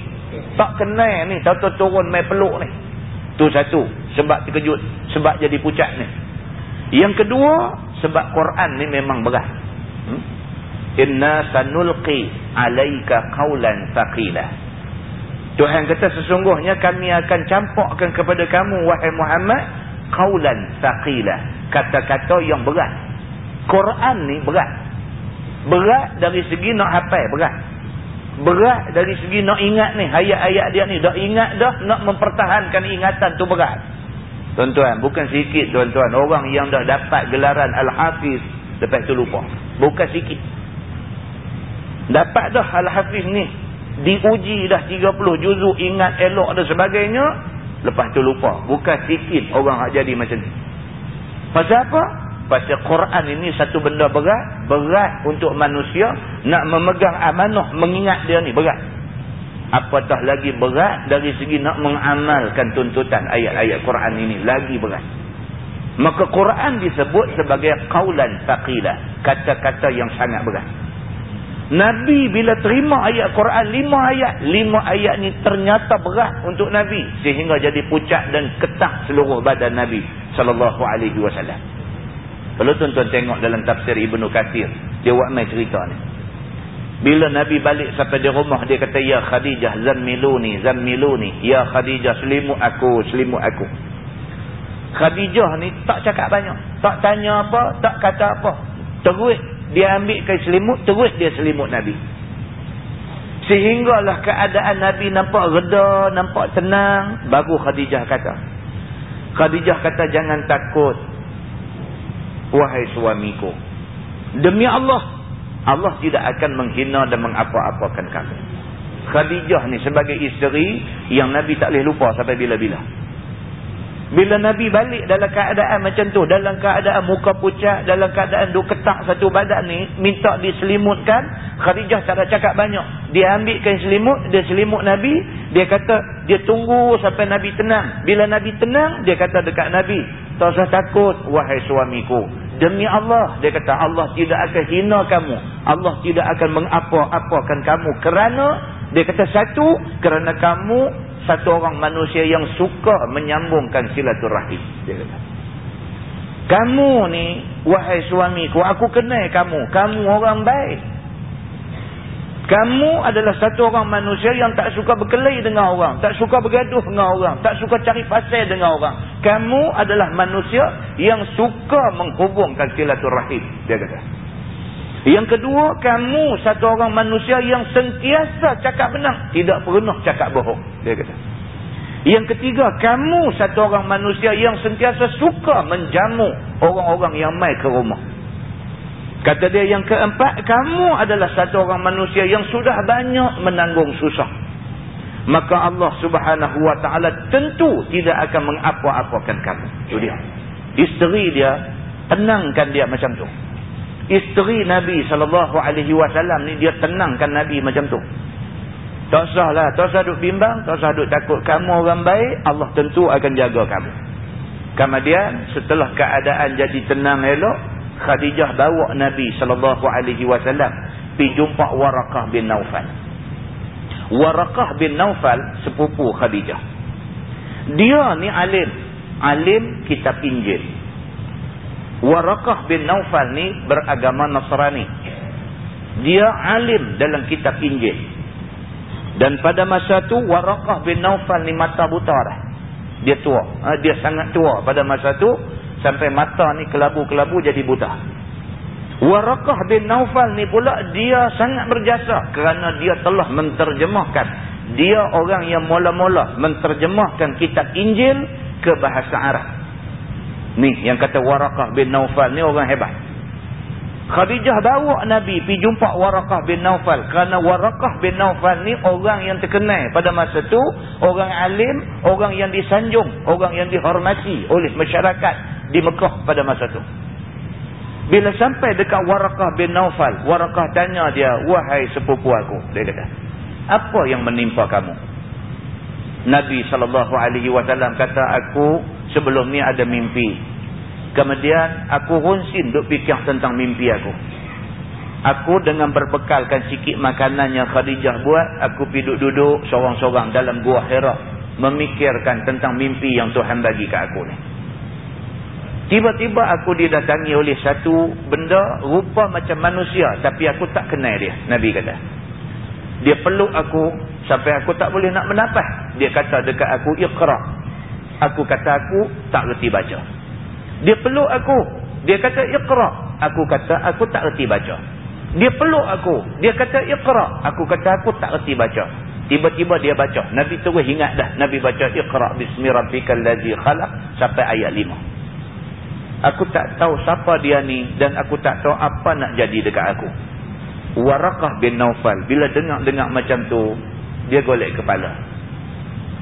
Tak kenal ni, tahu-tahu turun mai peluk ni. Tu satu, sebab terkejut, sebab jadi pucat ni. Yang kedua, sebab Quran ni memang berat. Inna sanulqi alaika qawlan thaqila. Tuhan kata sesungguhnya kami akan campakkan kepada kamu wahai Muhammad qawlan thaqila. Kata-kata yang berat. Quran ni berat. Berat dari segi nak hafal berat. Berat dari segi nak ingat ni ayat-ayat dia ni dah ingat dah nak mempertahankan ingatan tu berat. Tuan-tuan, bukan sikit tuan-tuan orang yang dah dapat gelaran Al-Hafiz lepas tu lupa. Bukan sikit. Dapat dah Al-Hafiz ni. Diuji dah 30 juzuk ingat elok dan sebagainya. Lepas tu lupa. Bukan sikit orang yang jadi macam ni. Pasal apa? Pasal Quran ini satu benda berat. Berat untuk manusia. Nak memegang amanah mengingat dia ni. Berat. Apatah lagi berat dari segi nak mengamalkan tuntutan ayat-ayat Quran ini. Lagi berat. Maka Quran disebut sebagai qaulan thaqilah, kata-kata yang sangat berat. Nabi bila terima ayat Quran lima ayat, lima ayat ni ternyata berat untuk Nabi sehingga jadi pucat dan ketak seluruh badan Nabi sallallahu alaihi wasallam. Kalau tuan-tuan tengok dalam tafsir Ibnu Katsir, dia buat mai cerita ni. Bila Nabi balik sampai di rumah dia kata ya Khadijah zammiluni zammiluni ya Khadijah selimut aku selimut aku. Khadijah ni tak cakap banyak. Tak tanya apa, tak kata apa. Terus dia ambil ke selimut, terus dia selimut Nabi. Sehinggalah keadaan Nabi nampak reda, nampak tenang. Baru Khadijah kata. Khadijah kata jangan takut. Wahai suamiku. Demi Allah. Allah tidak akan menghina dan mengapa-apakan kamu. Khadijah ni sebagai isteri yang Nabi tak boleh lupa sampai bila-bila. Bila Nabi balik dalam keadaan macam tu, dalam keadaan muka pucat, dalam keadaan duk ketak satu badan ni, minta diselimutkan, Khadijah tak ada cakap banyak. Dia ambil kain selimut, dia selimut Nabi, dia kata, dia tunggu sampai Nabi tenang. Bila Nabi tenang, dia kata dekat Nabi, tak usah takut, wahai suamiku. Demi Allah, dia kata, Allah tidak akan hina kamu. Allah tidak akan mengapa-apakan kamu. Kerana, dia kata satu, kerana kamu satu orang manusia yang suka menyambungkan silaturahim. Kamu ni, wahai suamiku, aku kenal kamu. Kamu orang baik. Kamu adalah satu orang manusia yang tak suka berkelahi dengan orang. Tak suka bergaduh dengan orang. Tak suka cari pasal dengan orang. Kamu adalah manusia yang suka menghubungkan silaturahim. Dia kata. Yang kedua, kamu satu orang manusia yang sentiasa cakap benar. Tidak pernah cakap bohong. Dia kata. Yang ketiga, kamu satu orang manusia yang sentiasa suka menjamu orang-orang yang mai ke rumah. Kata dia yang keempat, kamu adalah satu orang manusia yang sudah banyak menanggung susah. Maka Allah subhanahu wa ta'ala tentu tidak akan mengapa-apakan kamu. Itu dia. Isteri dia, tenangkan dia macam tu. Isteri Nabi SAW ni dia tenangkan Nabi macam tu. Tak usah lah. Tak usah duk bimbang. Tak usah duk takut. Kamu orang baik. Allah tentu akan jaga kamu. Kemudian setelah keadaan jadi tenang elok. Khadijah bawa Nabi SAW pergi jumpa Warakah bin Naufal. Warakah bin Naufal sepupu Khadijah. Dia ni alim. Alim kitab Injil. Warakah bin Naufal ni beragama Nasrani. Dia alim dalam kitab Injil. Dan pada masa tu Warakah bin Naufal ni mata buta dah. Dia tua. Ha, dia sangat tua pada masa tu. Sampai mata ni kelabu-kelabu jadi buta. Warakah bin Naufal ni pula dia sangat berjasa. Kerana dia telah menterjemahkan. Dia orang yang mula-mula menterjemahkan kitab Injil ke bahasa Arab. Ni yang kata Warakah bin Naufal ni orang hebat. Khadijah bawa Nabi pergi jumpa Warakah bin Naufal. Kerana Warakah bin Naufal ni orang yang terkenal pada masa tu. Orang alim, orang yang disanjung, orang yang dihormati oleh masyarakat di Mekah pada masa tu. Bila sampai dekat Warakah bin Naufal, Warakah tanya dia, Wahai sepupu aku. Dia kata, apa yang menimpa kamu? Nabi SAW kata, aku sebelum ni ada mimpi. Kemudian aku hunsin duk fikir tentang mimpi aku. Aku dengan berbekalkan sikit makanan yang Khadijah buat, aku pergi duduk-duduk seorang-seorang dalam gua Hira. Memikirkan tentang mimpi yang Tuhan bagi ke aku ni. Tiba-tiba aku didatangi oleh satu benda rupa macam manusia. Tapi aku tak kenal dia, Nabi kata. Dia peluk aku sampai aku tak boleh nak menapah. Dia kata dekat aku, ikhra. Aku kata aku tak reti baca. Dia peluk aku. Dia kata iqra. Aku kata aku tak reti baca. Dia peluk aku. Dia kata iqra. Aku kata aku tak reti baca. Tiba-tiba dia baca. Nabi terus ingat dah. Nabi baca iqra bismi rabbikal ladzi khalaq sampai ayat 5. Aku tak tahu siapa dia ni dan aku tak tahu apa nak jadi dekat aku. Warakah bin Naufal bila dengar-dengar macam tu, dia golek kepala.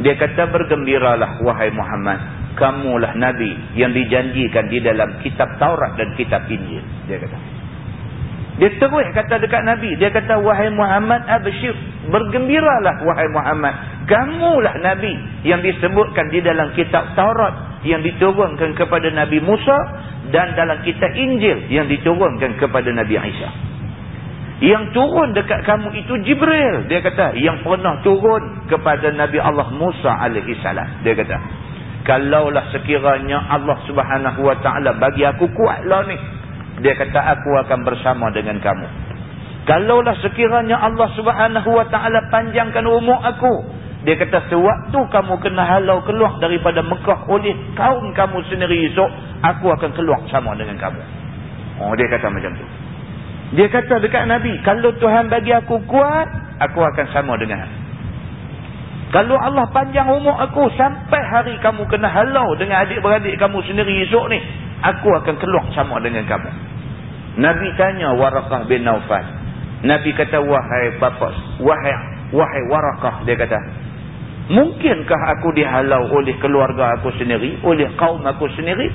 Dia kata bergembiralah wahai Muhammad kamulah Nabi yang dijanjikan di dalam kitab Taurat dan kitab Injil. Dia kata. Dia terus kata dekat Nabi. Dia kata, wahai Muhammad abshir. Bergembiralah wahai Muhammad. Kamulah Nabi yang disebutkan di dalam kitab Taurat yang diturunkan kepada Nabi Musa dan dalam kitab Injil yang diturunkan kepada Nabi Isa. Yang turun dekat kamu itu Jibril. Dia kata, yang pernah turun kepada Nabi Allah Musa alaihissalam. Dia kata, kalaulah sekiranya Allah subhanahu wa ta'ala bagi aku kuatlah ni dia kata aku akan bersama dengan kamu kalaulah sekiranya Allah subhanahu wa ta'ala panjangkan umur aku dia kata sewaktu kamu kena halau keluar daripada Mekah oleh kaum kamu sendiri esok aku akan keluar sama dengan kamu oh dia kata macam tu dia kata dekat Nabi kalau Tuhan bagi aku kuat aku akan sama dengan kalau Allah panjang umur aku sampai hari kamu kena halau dengan adik-beradik kamu sendiri esok ni. Aku akan keluar sama dengan kamu. Nabi tanya Warakah bin Naufal. Nabi kata, wahai bapa, wahai, wahai Warakah, dia kata. Mungkinkah aku dihalau oleh keluarga aku sendiri, oleh kaum aku sendiri?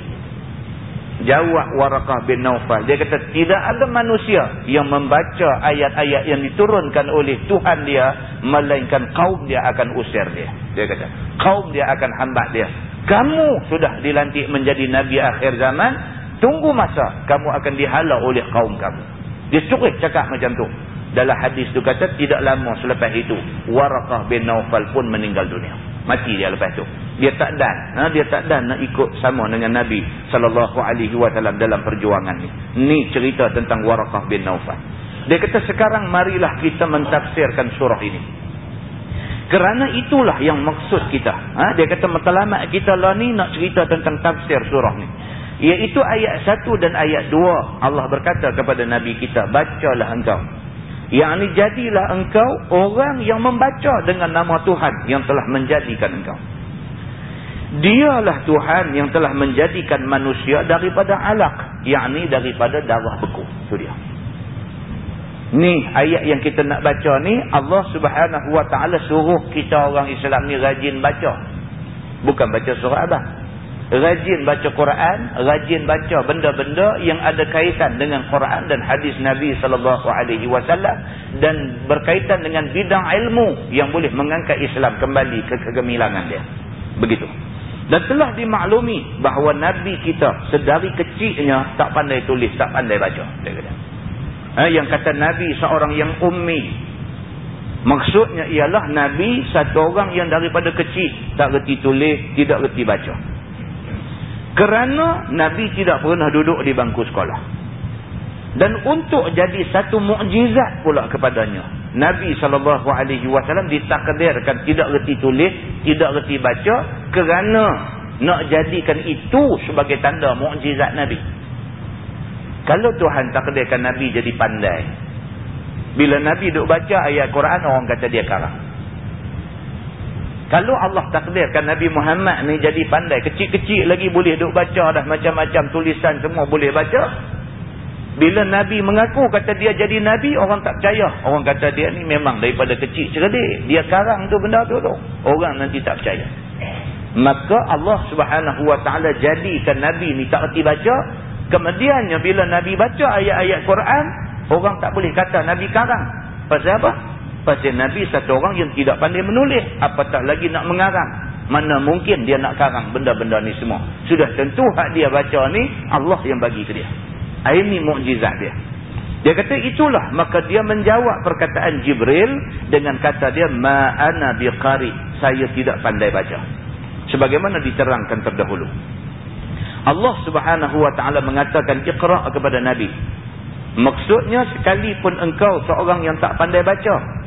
Jawab Warakah bin Naufal. Dia kata tidak ada manusia yang membaca ayat-ayat yang diturunkan oleh Tuhan dia. Melainkan kaum dia akan usir dia. Dia kata kaum dia akan hambat dia. Kamu sudah dilantik menjadi Nabi akhir zaman. Tunggu masa kamu akan dihalau oleh kaum kamu. Dia suruh cakap macam tu. Dalam hadis tu kata tidak lama selepas itu. Warakah bin Naufal pun meninggal dunia. Mati dia lepas tu. Dia tak dan. Ha? dia tak dan nak ikut sama dengan Nabi wasallam dalam perjuangan ni. Ni cerita tentang Warakah bin Naufal. Dia kata sekarang marilah kita mentafsirkan surah ini. Kerana itulah yang maksud kita. Ha? dia kata matlamat kita lah ni nak cerita tentang tafsir surah ni. Iaitu ayat 1 dan ayat 2 Allah berkata kepada Nabi kita bacalah engkau yang ini jadilah engkau orang yang membaca dengan nama Tuhan yang telah menjadikan engkau Dialah Tuhan yang telah menjadikan manusia daripada alaq. Yang daripada darah beku. Itu dia. Ni ayat yang kita nak baca ni. Allah subhanahu wa ta'ala suruh kita orang Islam ni rajin baca. Bukan baca surah abang. Rajin baca Quran, rajin baca benda-benda yang ada kaitan dengan Quran dan hadis Nabi sallallahu alaihi wasallam dan berkaitan dengan bidang ilmu yang boleh mengangkat Islam kembali ke kegemilangan dia. Begitu. Dan telah dimaklumi bahawa Nabi kita sedari kecilnya tak pandai tulis, tak pandai baca. Ha, yang kata Nabi seorang yang ummi. Maksudnya ialah Nabi satu orang yang daripada kecil tak reti tulis, tidak reti baca. Kerana Nabi tidak pernah duduk di bangku sekolah. Dan untuk jadi satu mukjizat pula kepadanya. Nabi SAW ditakdirkan tidak reti tulis, tidak reti baca. Kerana nak jadikan itu sebagai tanda mukjizat Nabi. Kalau Tuhan takdirkan Nabi jadi pandai. Bila Nabi duduk baca ayat Quran, orang kata dia karang. Kalau Allah takdirkan Nabi Muhammad ni jadi pandai, kecil-kecil lagi boleh duk baca dah macam-macam tulisan semua boleh baca. Bila Nabi mengaku kata dia jadi Nabi, orang tak percaya. Orang kata dia ni memang daripada kecil cerdik. Dia karang tu benda tu tu. Orang nanti tak percaya. Maka Allah subhanahu wa ta'ala jadikan Nabi ni tak erti baca. Kemudiannya bila Nabi baca ayat-ayat Quran, orang tak boleh kata Nabi karang. Pasal apa? Pasal Nabi satu orang yang tidak pandai menulis. Apatah lagi nak mengarang. Mana mungkin dia nak karang benda-benda ni semua. Sudah tentu hak dia baca ni Allah yang bagi ke dia. Ini mukjizat dia. Dia kata itulah. Maka dia menjawab perkataan Jibril dengan kata dia ma'ana biqari. Saya tidak pandai baca. Sebagaimana diterangkan terdahulu. Allah subhanahu wa ta'ala mengatakan ikhra' kepada Nabi. Maksudnya sekalipun engkau seorang yang tak pandai baca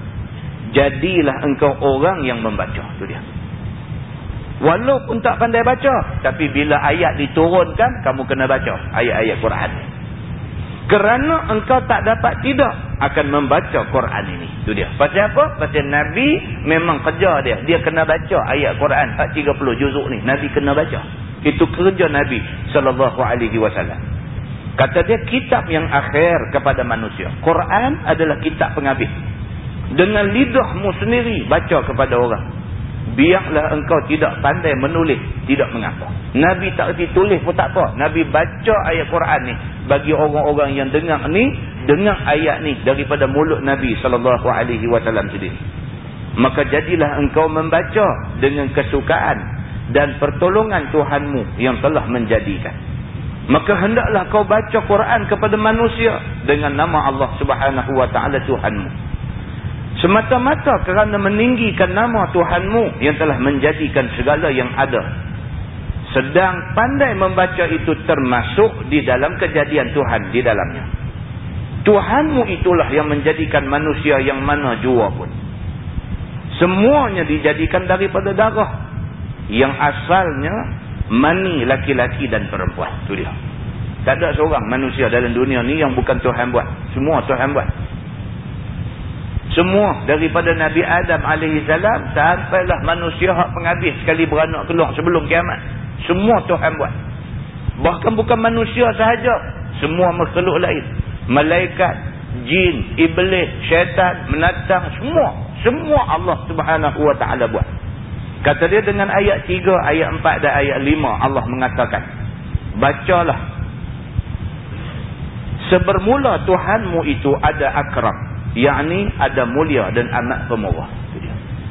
jadilah engkau orang yang membaca. Tu dia. Walaupun tak pandai baca tapi bila ayat diturunkan kamu kena baca ayat-ayat Quran. Kerana engkau tak dapat tidak akan membaca Quran ini. Tu dia. Pasal apa? pasal Nabi memang kerja dia. Dia kena baca ayat Quran. 30 juzuk ni. Nabi kena baca. Itu kerja Nabi SAW kata dia kitab yang akhir kepada manusia. Quran adalah kitab penghabis dengan lidahmu sendiri baca kepada orang. Biarlah engkau tidak pandai menulis tidak mengapa. Nabi tak erti tulis pun tak apa. Nabi baca ayat Quran ni. Bagi orang-orang yang dengar ni dengar ayat ni daripada mulut Nabi SAW sendiri. Maka jadilah engkau membaca dengan kesukaan dan pertolongan Tuhanmu yang telah menjadikan. Maka hendaklah kau baca Quran kepada manusia dengan nama Allah Subhanahu Wa Taala Tuhanmu Semata-mata kerana meninggikan nama Tuhanmu yang telah menjadikan segala yang ada. Sedang pandai membaca itu termasuk di dalam kejadian Tuhan di dalamnya. Tuhanmu itulah yang menjadikan manusia yang mana jua pun. Semuanya dijadikan daripada darah. Yang asalnya mani laki-laki dan perempuan. Itu dia. Tak ada seorang manusia dalam dunia ni yang bukan Tuhan buat. Semua Tuhan buat. Semua daripada Nabi Adam AS sampailah manusia hak penghabis sekali beranak keluar sebelum kiamat. Semua Tuhan buat. Bahkan bukan manusia sahaja. Semua makhluk lain. Malaikat, jin, iblis, syaitan, menatang, semua. Semua Allah ta'ala buat. Kata dia dengan ayat 3, ayat 4 dan ayat 5 Allah mengatakan. Bacalah. Sebermula Tuhanmu itu ada akram yakni ada mulia dan amat pemurah.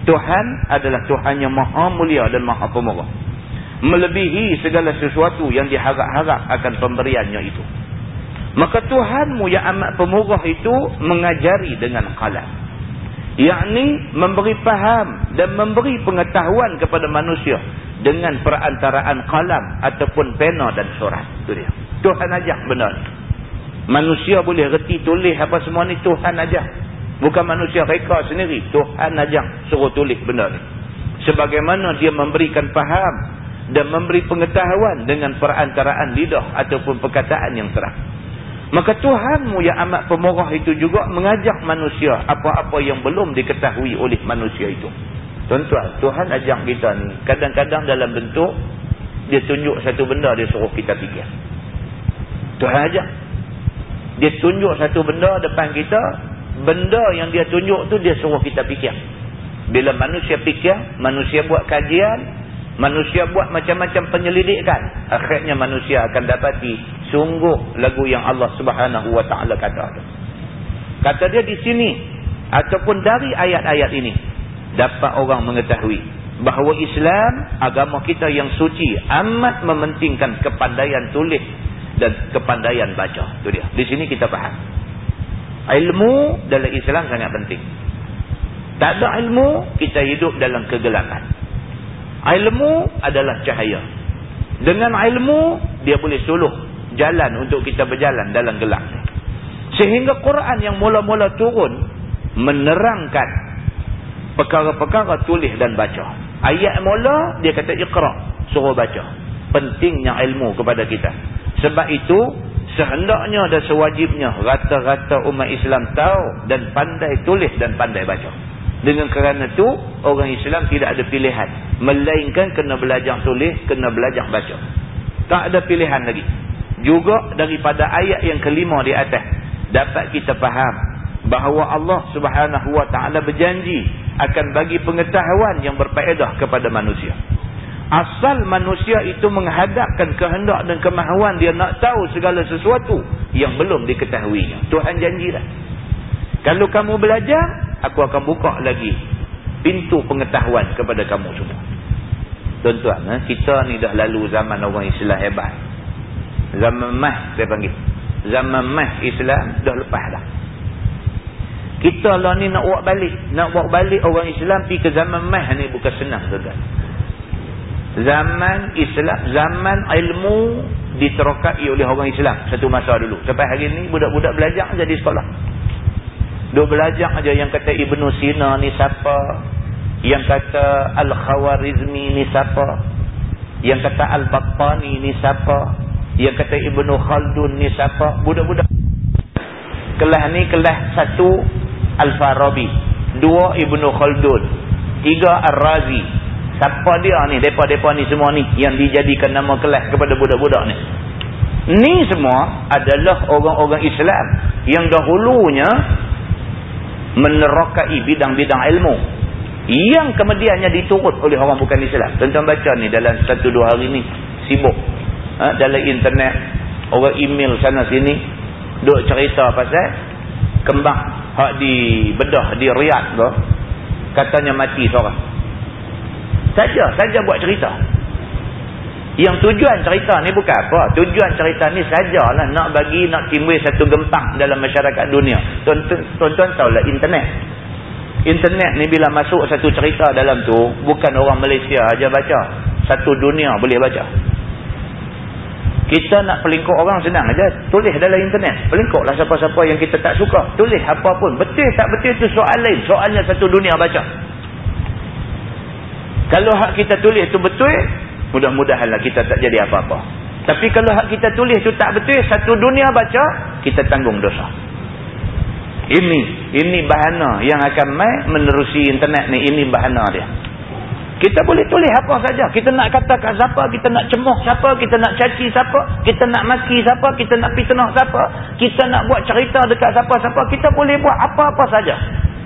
Tuhan adalah Tuhan yang maha mulia dan maha pemurah. Melebihi segala sesuatu yang diharap-harap akan pemberiannya itu. Maka Tuhanmu yang amat pemurah itu mengajari dengan kalam. Yakni memberi faham dan memberi pengetahuan kepada manusia dengan perantaraan kalam ataupun pena dan surat. Itu dia. Tuhan ajak benar Manusia boleh reti tulis apa semua ni Tuhan aja. Bukan manusia reka sendiri. Tuhan aja suruh tulis benda ni. Sebagaimana dia memberikan faham dan memberi pengetahuan dengan perantaraan lidah ataupun perkataan yang terang. Maka Tuhanmu yang amat pemurah itu juga mengajak manusia apa-apa yang belum diketahui oleh manusia itu. Tuan-tuan, Tuhan ajak kita ni kadang-kadang dalam bentuk dia tunjuk satu benda dia suruh kita fikir. Tuhan ajak dia tunjuk satu benda depan kita benda yang dia tunjuk tu dia suruh kita fikir bila manusia fikir manusia buat kajian Manusia buat macam-macam penyelidikan. Akhirnya manusia akan dapati sungguh lagu yang Allah subhanahu wa ta'ala kata. Kata dia di sini. Ataupun dari ayat-ayat ini. Dapat orang mengetahui. Bahawa Islam, agama kita yang suci. Amat mementingkan kepandaian tulis. Dan kepandaian baca. Itu dia. Di sini kita faham. Ilmu dalam Islam sangat penting. Tak ada ilmu, kita hidup dalam kegelapan. Ilmu adalah cahaya. Dengan ilmu, dia boleh suluh jalan untuk kita berjalan dalam gelap. Sehingga Quran yang mula-mula turun, menerangkan perkara-perkara tulis dan baca. Ayat mula, dia kata ikra, suruh baca. Pentingnya ilmu kepada kita. Sebab itu, sehendaknya dan sewajibnya rata-rata umat Islam tahu dan pandai tulis dan pandai baca. Dengan kerana itu, orang Islam tidak ada pilihan. Melainkan kena belajar tulis, kena belajar baca. Tak ada pilihan lagi. Juga daripada ayat yang kelima di atas. Dapat kita faham bahawa Allah subhanahu wa ta'ala berjanji akan bagi pengetahuan yang berpaedah kepada manusia. Asal manusia itu menghadapkan kehendak dan kemahuan dia nak tahu segala sesuatu yang belum diketahuinya. Tuhan janjilah. Kalau kamu belajar, aku akan buka lagi pintu pengetahuan kepada kamu semua. Tuan-tuan, eh, kita ni dah lalu zaman orang Islam hebat. Zaman mah saya panggil. Zaman mah Islam dah lepas dah. Kita lah ni nak buat balik. Nak buat balik orang Islam pergi ke zaman mah ni bukan senang tuan-tuan. Zaman Islam, zaman ilmu diterokai oleh orang Islam satu masa dulu. Sampai hari ni budak-budak belajar jadi sekolah. Duk belajar aja yang kata Ibnu Sina ni siapa? Yang kata Al-Khawarizmi ni siapa? Yang kata Al-Battani ni siapa? Yang kata Ibnu Khaldun ni siapa? Budak-budak. Kelas ni kelas satu Al-Farabi. Dua Ibnu Khaldun. Tiga Ar-Razi. Siapa dia ni? Depa-depa ni semua ni. Yang dijadikan nama kelas kepada budak-budak ni. Ni semua adalah orang-orang Islam. Yang dahulunya menerokai bidang-bidang ilmu yang kemudiannya diturut oleh orang bukan Islam. Tuan-tuan baca ni dalam satu dua hari ni sibuk ha, dalam internet orang email sana sini duk cerita pasal kembang hak di bedah di Riyadh tu katanya mati seorang. Saja, saja buat cerita. Yang tujuan cerita ni bukan apa. Tujuan cerita ni sajalah nak bagi, nak timbul satu gempang dalam masyarakat dunia. Tuan-tuan tahulah internet. Internet ni bila masuk satu cerita dalam tu, bukan orang Malaysia aja baca. Satu dunia boleh baca. Kita nak pelingkuk orang senang aja. Tulis dalam internet. Pelingkuklah siapa-siapa yang kita tak suka. Tulis apa pun. Betul tak betul tu soal lain. Soalnya satu dunia baca. Kalau hak kita tulis tu betul, Mudah-mudahanlah kita tak jadi apa-apa. Tapi kalau hak kita tulis tu tak betul, satu dunia baca, kita tanggung dosa. Ini, ini bahana yang akan mai menerusi internet ni, ini bahana dia. Kita boleh tulis apa saja. Kita nak katakan siapa, kita nak cemuh siapa, kita nak caci siapa, kita nak maki siapa, kita nak fitnah siapa, kita nak buat cerita dekat siapa-siapa, kita boleh buat apa-apa saja.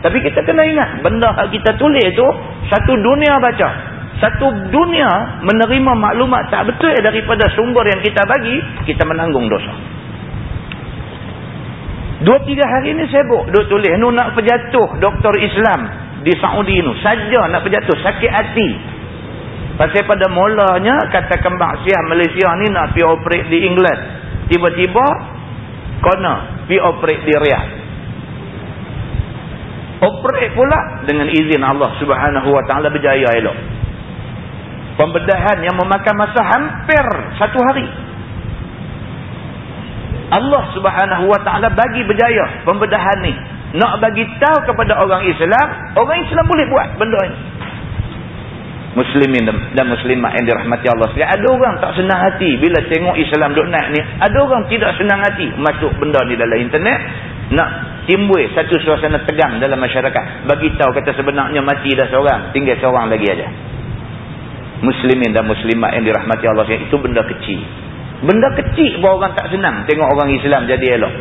Tapi kita kena ingat, benda yang kita tulis tu, satu dunia baca satu dunia menerima maklumat tak betul daripada sumber yang kita bagi, kita menanggung dosa. Dua tiga hari ini sibuk duk tulis nu nak berjatuh doktor Islam di Saudi nu saja nak berjatuh sakit hati. Pasal pada mulanya kata kembang siah Malaysia ni nak pi operate di England. Tiba-tiba kena pi operate di Riyadh. Operate pula dengan izin Allah Subhanahu Wa Taala berjaya elok. Pembedahan yang memakan masa hampir satu hari. Allah subhanahu wa ta'ala bagi berjaya pembedahan ni. Nak bagi tahu kepada orang Islam, orang Islam boleh buat benda ini. Muslimin dan muslimat yang dirahmati Allah sekalian. Ada orang tak senang hati bila tengok Islam duk naik ni. Ada orang tidak senang hati masuk benda ni dalam internet. Nak timbul satu suasana tegang dalam masyarakat. Bagi tahu kata sebenarnya mati dah seorang. Tinggal seorang lagi aja muslimin dan muslimat yang dirahmati Allah itu benda kecil benda kecil pun orang tak senang tengok orang Islam jadi elok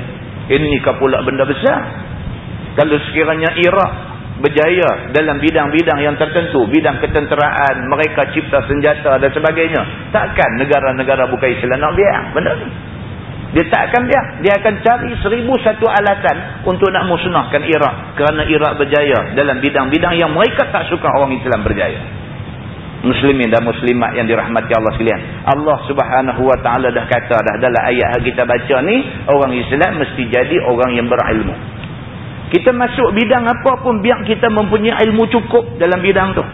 ini kah pula benda besar kalau sekiranya Iraq berjaya dalam bidang-bidang yang tertentu. Bidang ketenteraan, mereka cipta senjata dan sebagainya. Takkan negara-negara bukan Islam nak biar. Benda ni. Dia tak akan biar. Dia akan cari seribu satu alatan untuk nak musnahkan Iraq. Kerana Iraq berjaya dalam bidang-bidang yang mereka tak suka orang Islam berjaya. Muslimin dan muslimat yang dirahmati Allah sekalian. Allah subhanahu wa ta'ala dah kata dah dalam ayat yang kita baca ni. Orang Islam mesti jadi orang yang berilmu. Kita masuk bidang apa pun biar kita mempunyai ilmu cukup dalam bidang tu.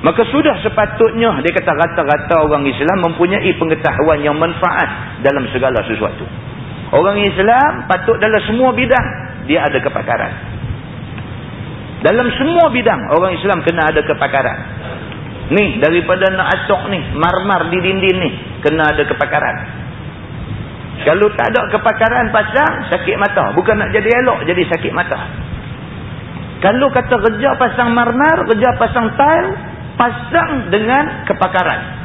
Maka sudah sepatutnya dia kata rata-rata orang Islam mempunyai pengetahuan yang manfaat dalam segala sesuatu. Orang Islam patut dalam semua bidang dia ada kepakaran. Dalam semua bidang orang Islam kena ada kepakaran. Ni daripada nak acok ni, marmar di dinding ni kena ada kepakaran. Kalau tak ada kepakaran pasang sakit mata, bukan nak jadi elok jadi sakit mata. Kalau kata kerja pasang marmar, kerja pasang tile, pasang dengan kepakaran.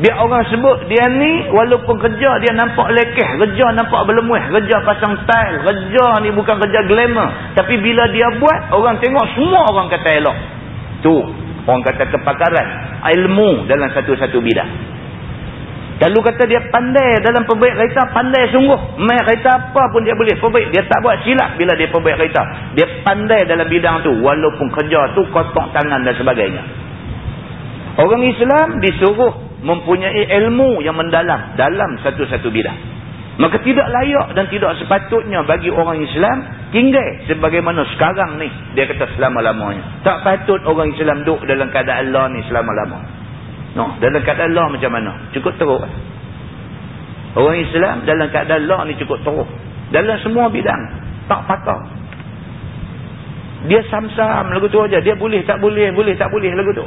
Biar orang sebut dia ni walaupun kerja dia nampak lekeh, kerja nampak berlemuh, kerja pasang tile, kerja ni bukan kerja glamour. Tapi bila dia buat, orang tengok semua orang kata elok. Tu, orang kata kepakaran, ilmu dalam satu-satu bidang. Kalau kata dia pandai dalam perbaik kereta, pandai sungguh. Main kereta apa pun dia boleh perbaik. Dia tak buat silap bila dia perbaik kereta. Dia pandai dalam bidang tu. Walaupun kerja tu kotak tangan dan sebagainya. Orang Islam disuruh mempunyai ilmu yang mendalam dalam satu-satu bidang. Maka tidak layak dan tidak sepatutnya bagi orang Islam tinggal sebagaimana sekarang ni. Dia kata selama-lamanya. Tak patut orang Islam duduk dalam keadaan Allah ni selama-lamanya. No, dalam keadaan Allah macam mana? Cukup teruk. Orang Islam dalam keadaan Allah ni cukup teruk. Dalam semua bidang. Tak pakar. Dia sam-sam lagu tu aja. Dia boleh tak boleh, boleh tak boleh lagu tu.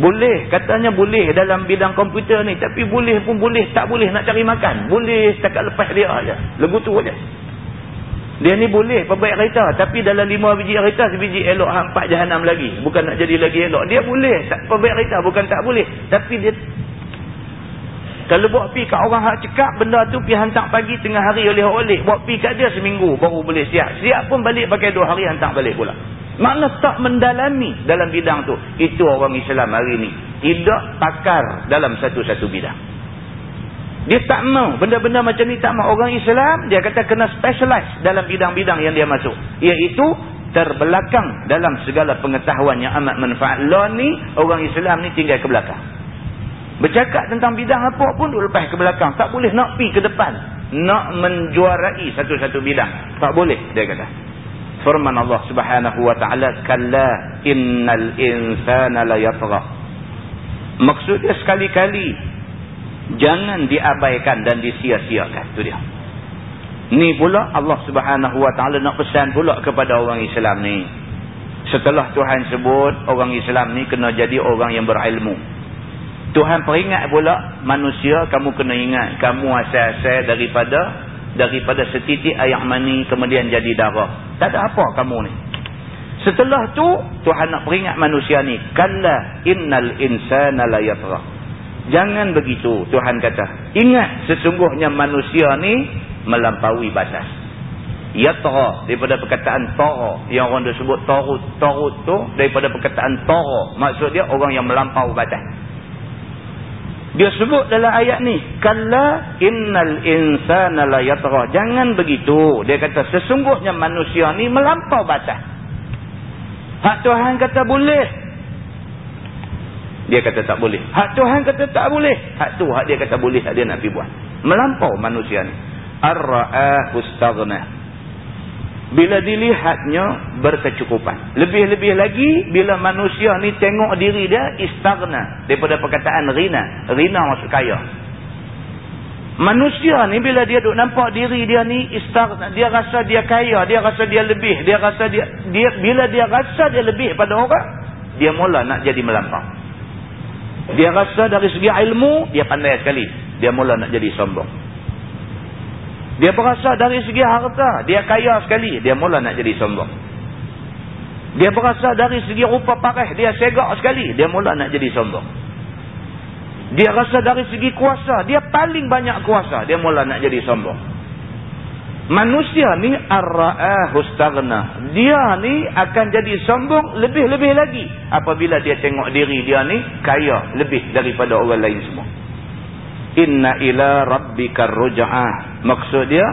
Boleh, katanya boleh dalam bidang komputer ni. Tapi boleh pun boleh, tak boleh nak cari makan. Boleh setakat lepas dia aja. Lagu tu aja. Dia ni boleh perbaik kereta. Tapi dalam lima biji kereta, sebiji elok empat jahanam lagi. Bukan nak jadi lagi elok. Dia boleh tak perbaik kereta. Bukan tak boleh. Tapi dia... Kalau buat pi kat orang hak cekap, benda tu pi hantar pagi tengah hari oleh-oleh. Buat pi kat dia seminggu baru boleh siap. Siap pun balik pakai dua hari hantar balik pula. Makna tak mendalami dalam bidang tu. Itu orang Islam hari ni. Tidak pakar dalam satu-satu bidang. Dia tak mau. Benda-benda macam ni tak mau. Orang Islam, dia kata kena specialize dalam bidang-bidang yang dia masuk. Iaitu terbelakang dalam segala pengetahuan yang amat manfaat. Law ni, orang Islam ni tinggal ke belakang. Bercakap tentang bidang apa pun, duduk lepas ke belakang. Tak boleh nak pi ke depan. Nak menjuarai satu-satu bidang. Tak boleh, dia kata. Firman Allah subhanahu wa ta'ala, Kalla innal insana la. Maksudnya sekali-kali Jangan diabaikan dan disia-siakan. Itu dia. Ni pula Allah subhanahu wa ta'ala nak pesan pula kepada orang Islam ni. Setelah Tuhan sebut orang Islam ni kena jadi orang yang berilmu. Tuhan peringat pula manusia kamu kena ingat. Kamu asal-asal daripada daripada setitik air mani kemudian jadi darah. Tak ada apa kamu ni. Setelah tu Tuhan nak peringat manusia ni. Kalla innal insana la. Jangan begitu Tuhan kata. Ingat sesungguhnya manusia ni melampaui batas. Yatra daripada perkataan tara yang orang dah sebut tarut. Tarut tu daripada perkataan tara. Maksud dia orang yang melampau batas. Dia sebut dalam ayat ni. Kalla innal insana la yatra. Jangan begitu. Dia kata sesungguhnya manusia ni melampau batas. Hak Tuhan kata boleh. Dia kata tak boleh. Hak Tuhan kata tak boleh. Hak tu hak dia kata boleh. Hak dia nak pergi buat. Melampau manusia ni. Ar-ra'ahu staghna. Bila dilihatnya berkecukupan. Lebih-lebih lagi bila manusia ni tengok diri dia istaghna. Daripada perkataan rina. Rina maksud kaya. Manusia ni bila dia duk nampak diri dia ni istaghna. Dia rasa dia kaya. Dia rasa dia lebih. Dia rasa dia, dia Bila dia rasa dia lebih pada orang. Dia mula nak jadi melampau. Dia rasa dari segi ilmu, dia pandai sekali. Dia mula nak jadi sombong. Dia berasa dari segi harta, dia kaya sekali. Dia mula nak jadi sombong. Dia berasa dari segi rupa parah, dia segak sekali. Dia mula nak jadi sombong. Dia rasa dari segi kuasa, dia paling banyak kuasa. Dia mula nak jadi sombong. Manusia ni ar-ra'ahu staghna. Dia ni akan jadi sombong lebih-lebih lagi apabila dia tengok diri dia ni kaya lebih daripada orang lain semua. Inna ila rabbikar ruj'ah. Maksud dia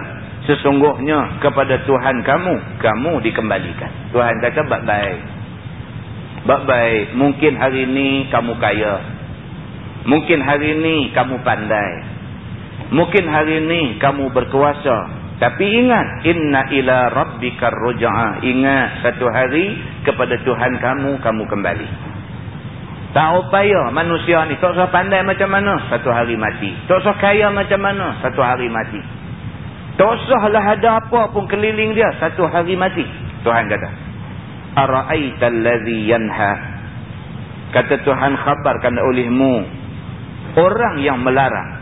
sesungguhnya kepada Tuhan kamu kamu dikembalikan. Tuhan kata baik-baik. Baik-baik. Mungkin hari ini kamu kaya. Mungkin hari ini kamu pandai. Mungkin hari ini kamu berkuasa. Tapi ingat, inna ila rabbikar ruj'a. Ingat satu hari kepada Tuhan kamu kamu kembali. Tak upaya manusia ni tak usah pandai macam mana satu hari mati. Tak usah kaya macam mana satu hari mati. Tak usahlah ada apa pun keliling dia satu hari mati. Tuhan kata. Ara'aita allazi yanha. Kata Tuhan khabarkan olehmu orang yang melarang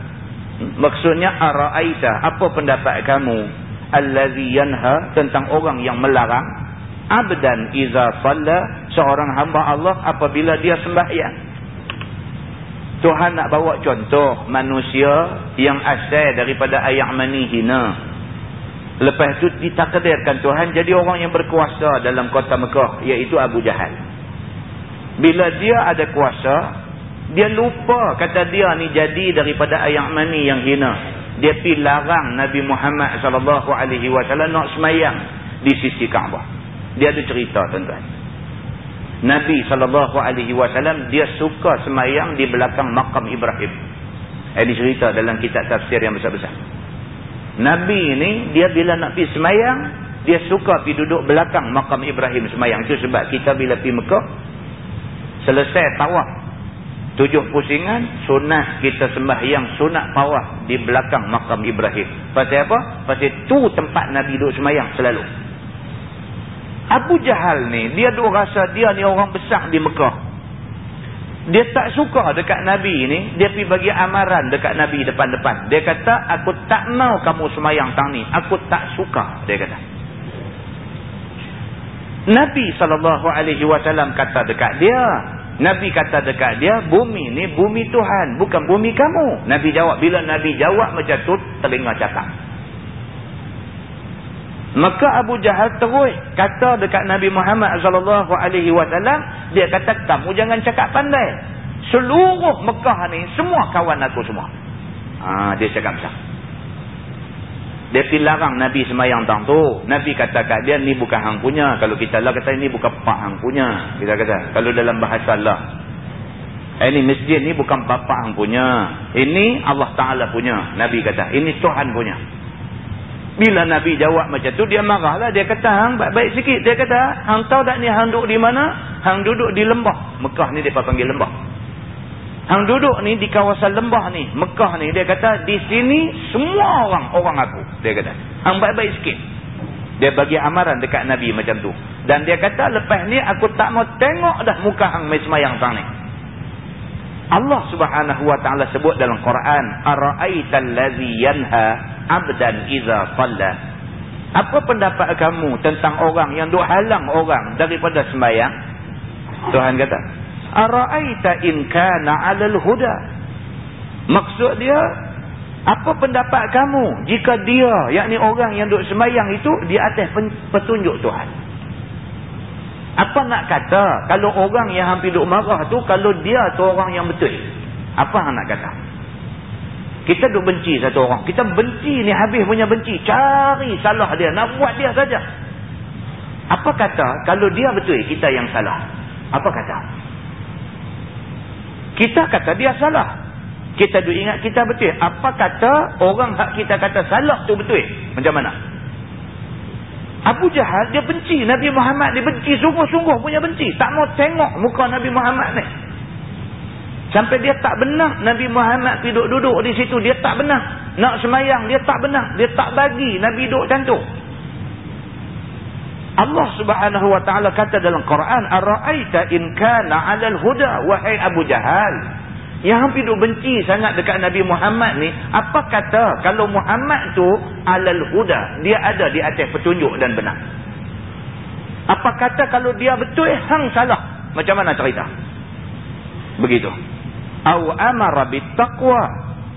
Maksudnya araaita apa pendapat kamu allazi yanha tentang orang yang melarang abdan iza salla seorang hamba Allah apabila dia sembahyang. Tuhan nak bawa contoh manusia yang asal daripada ayam mani hina. Lepas itu ditakdirkan Tuhan jadi orang yang berkuasa dalam kota Mekah iaitu Abu Jahal. Bila dia ada kuasa, dia lupa kata dia ni jadi daripada ayam mani yang hina. Dia pi larang Nabi Muhammad sallallahu alaihi wasallam nak semayang di sisi Kaabah. Dia ada cerita tuan-tuan. Nabi sallallahu alaihi wasallam dia suka semayang di belakang makam Ibrahim. Ini cerita dalam kitab tafsir yang besar-besar. Nabi ni dia bila nak pi semayang, dia suka pi duduk belakang makam Ibrahim semayang. Itu sebab kita bila pi Mekah selesai tawaf Tujuh pusingan, sunat kita sembahyang sunat pawah di belakang makam Ibrahim. Pasal apa? Pasal tu tempat Nabi duduk semayang selalu. Abu Jahal ni, dia duk rasa dia ni orang besar di Mekah. Dia tak suka dekat Nabi ni, dia pergi bagi amaran dekat Nabi depan-depan. Dia kata, aku tak mau kamu semayang tang ni. Aku tak suka, dia kata. Nabi SAW kata dekat dia, Nabi kata dekat dia, bumi ni bumi Tuhan, bukan bumi kamu. Nabi jawab, bila Nabi jawab macam tu, telinga cakap. Maka Abu Jahal terus kata dekat Nabi Muhammad SAW, dia kata, kamu jangan cakap pandai. Seluruh Mekah ni, semua kawan aku semua. Ha, dia cakap macam dia pergi larang Nabi semayang tang tu. Nabi kata kat dia, ni bukan hang punya. Kalau kita lah kata, ni bukan pak hang punya. Kita kata, kalau dalam bahasa Allah. Eh, ini masjid ni bukan bapak hang punya. Ini Allah Ta'ala punya. Nabi kata, ini Tuhan punya. Bila Nabi jawab macam tu, dia marahlah. Dia kata, hang baik-baik sikit. Dia kata, hang tahu tak ni hang duduk di mana? Hang duduk di lembah. Mekah ni dia panggil lembah. Hang duduk ni di kawasan lembah ni, Mekah ni, dia kata di sini semua orang orang aku. Dia kata, hang baik-baik sikit. Dia bagi amaran dekat Nabi macam tu. Dan dia kata lepas ni aku tak mau tengok dah muka hang mai semayang tang ni. Allah Subhanahu wa taala sebut dalam Quran, "Ara'aital ladzi yanha 'abdan idza shalla?" Apa pendapat kamu tentang orang yang duk halang orang daripada sembahyang? Tuhan kata, ara'aita in kana 'alal huda? Maksud dia apa pendapat kamu jika dia yakni orang yang duk sembahyang itu di atas petunjuk Tuhan? Apa nak kata kalau orang yang hampir duk marah tu kalau dia tu orang yang betul? Apa nak kata? Kita duk benci satu orang. Kita benci ni habis punya benci. Cari salah dia. Nak buat dia saja. Apa kata kalau dia betul kita yang salah? Apa kata kita kata dia salah. Kita duk ingat kita betul. Apa kata orang hak kita kata salah tu betul? Macam mana? Abu Jahal dia benci Nabi Muhammad. Dia benci sungguh-sungguh punya benci. Tak mau tengok muka Nabi Muhammad ni. Sampai dia tak benar Nabi Muhammad duduk-duduk di situ. Dia tak benar. Nak semayang dia tak benar. Dia tak bagi Nabi duduk cantuk. Allah Subhanahu wa taala kata dalam Quran, "Ara'aita in kana 'alal huda?" Wahai Abu Jahal, yang hampir duk benci sangat dekat Nabi Muhammad ni, apa kata kalau Muhammad tu 'alal huda, dia ada di atas petunjuk dan benar? Apa kata kalau dia betul hang salah? Macam mana cerita? Begitu. Au amara bittaqwa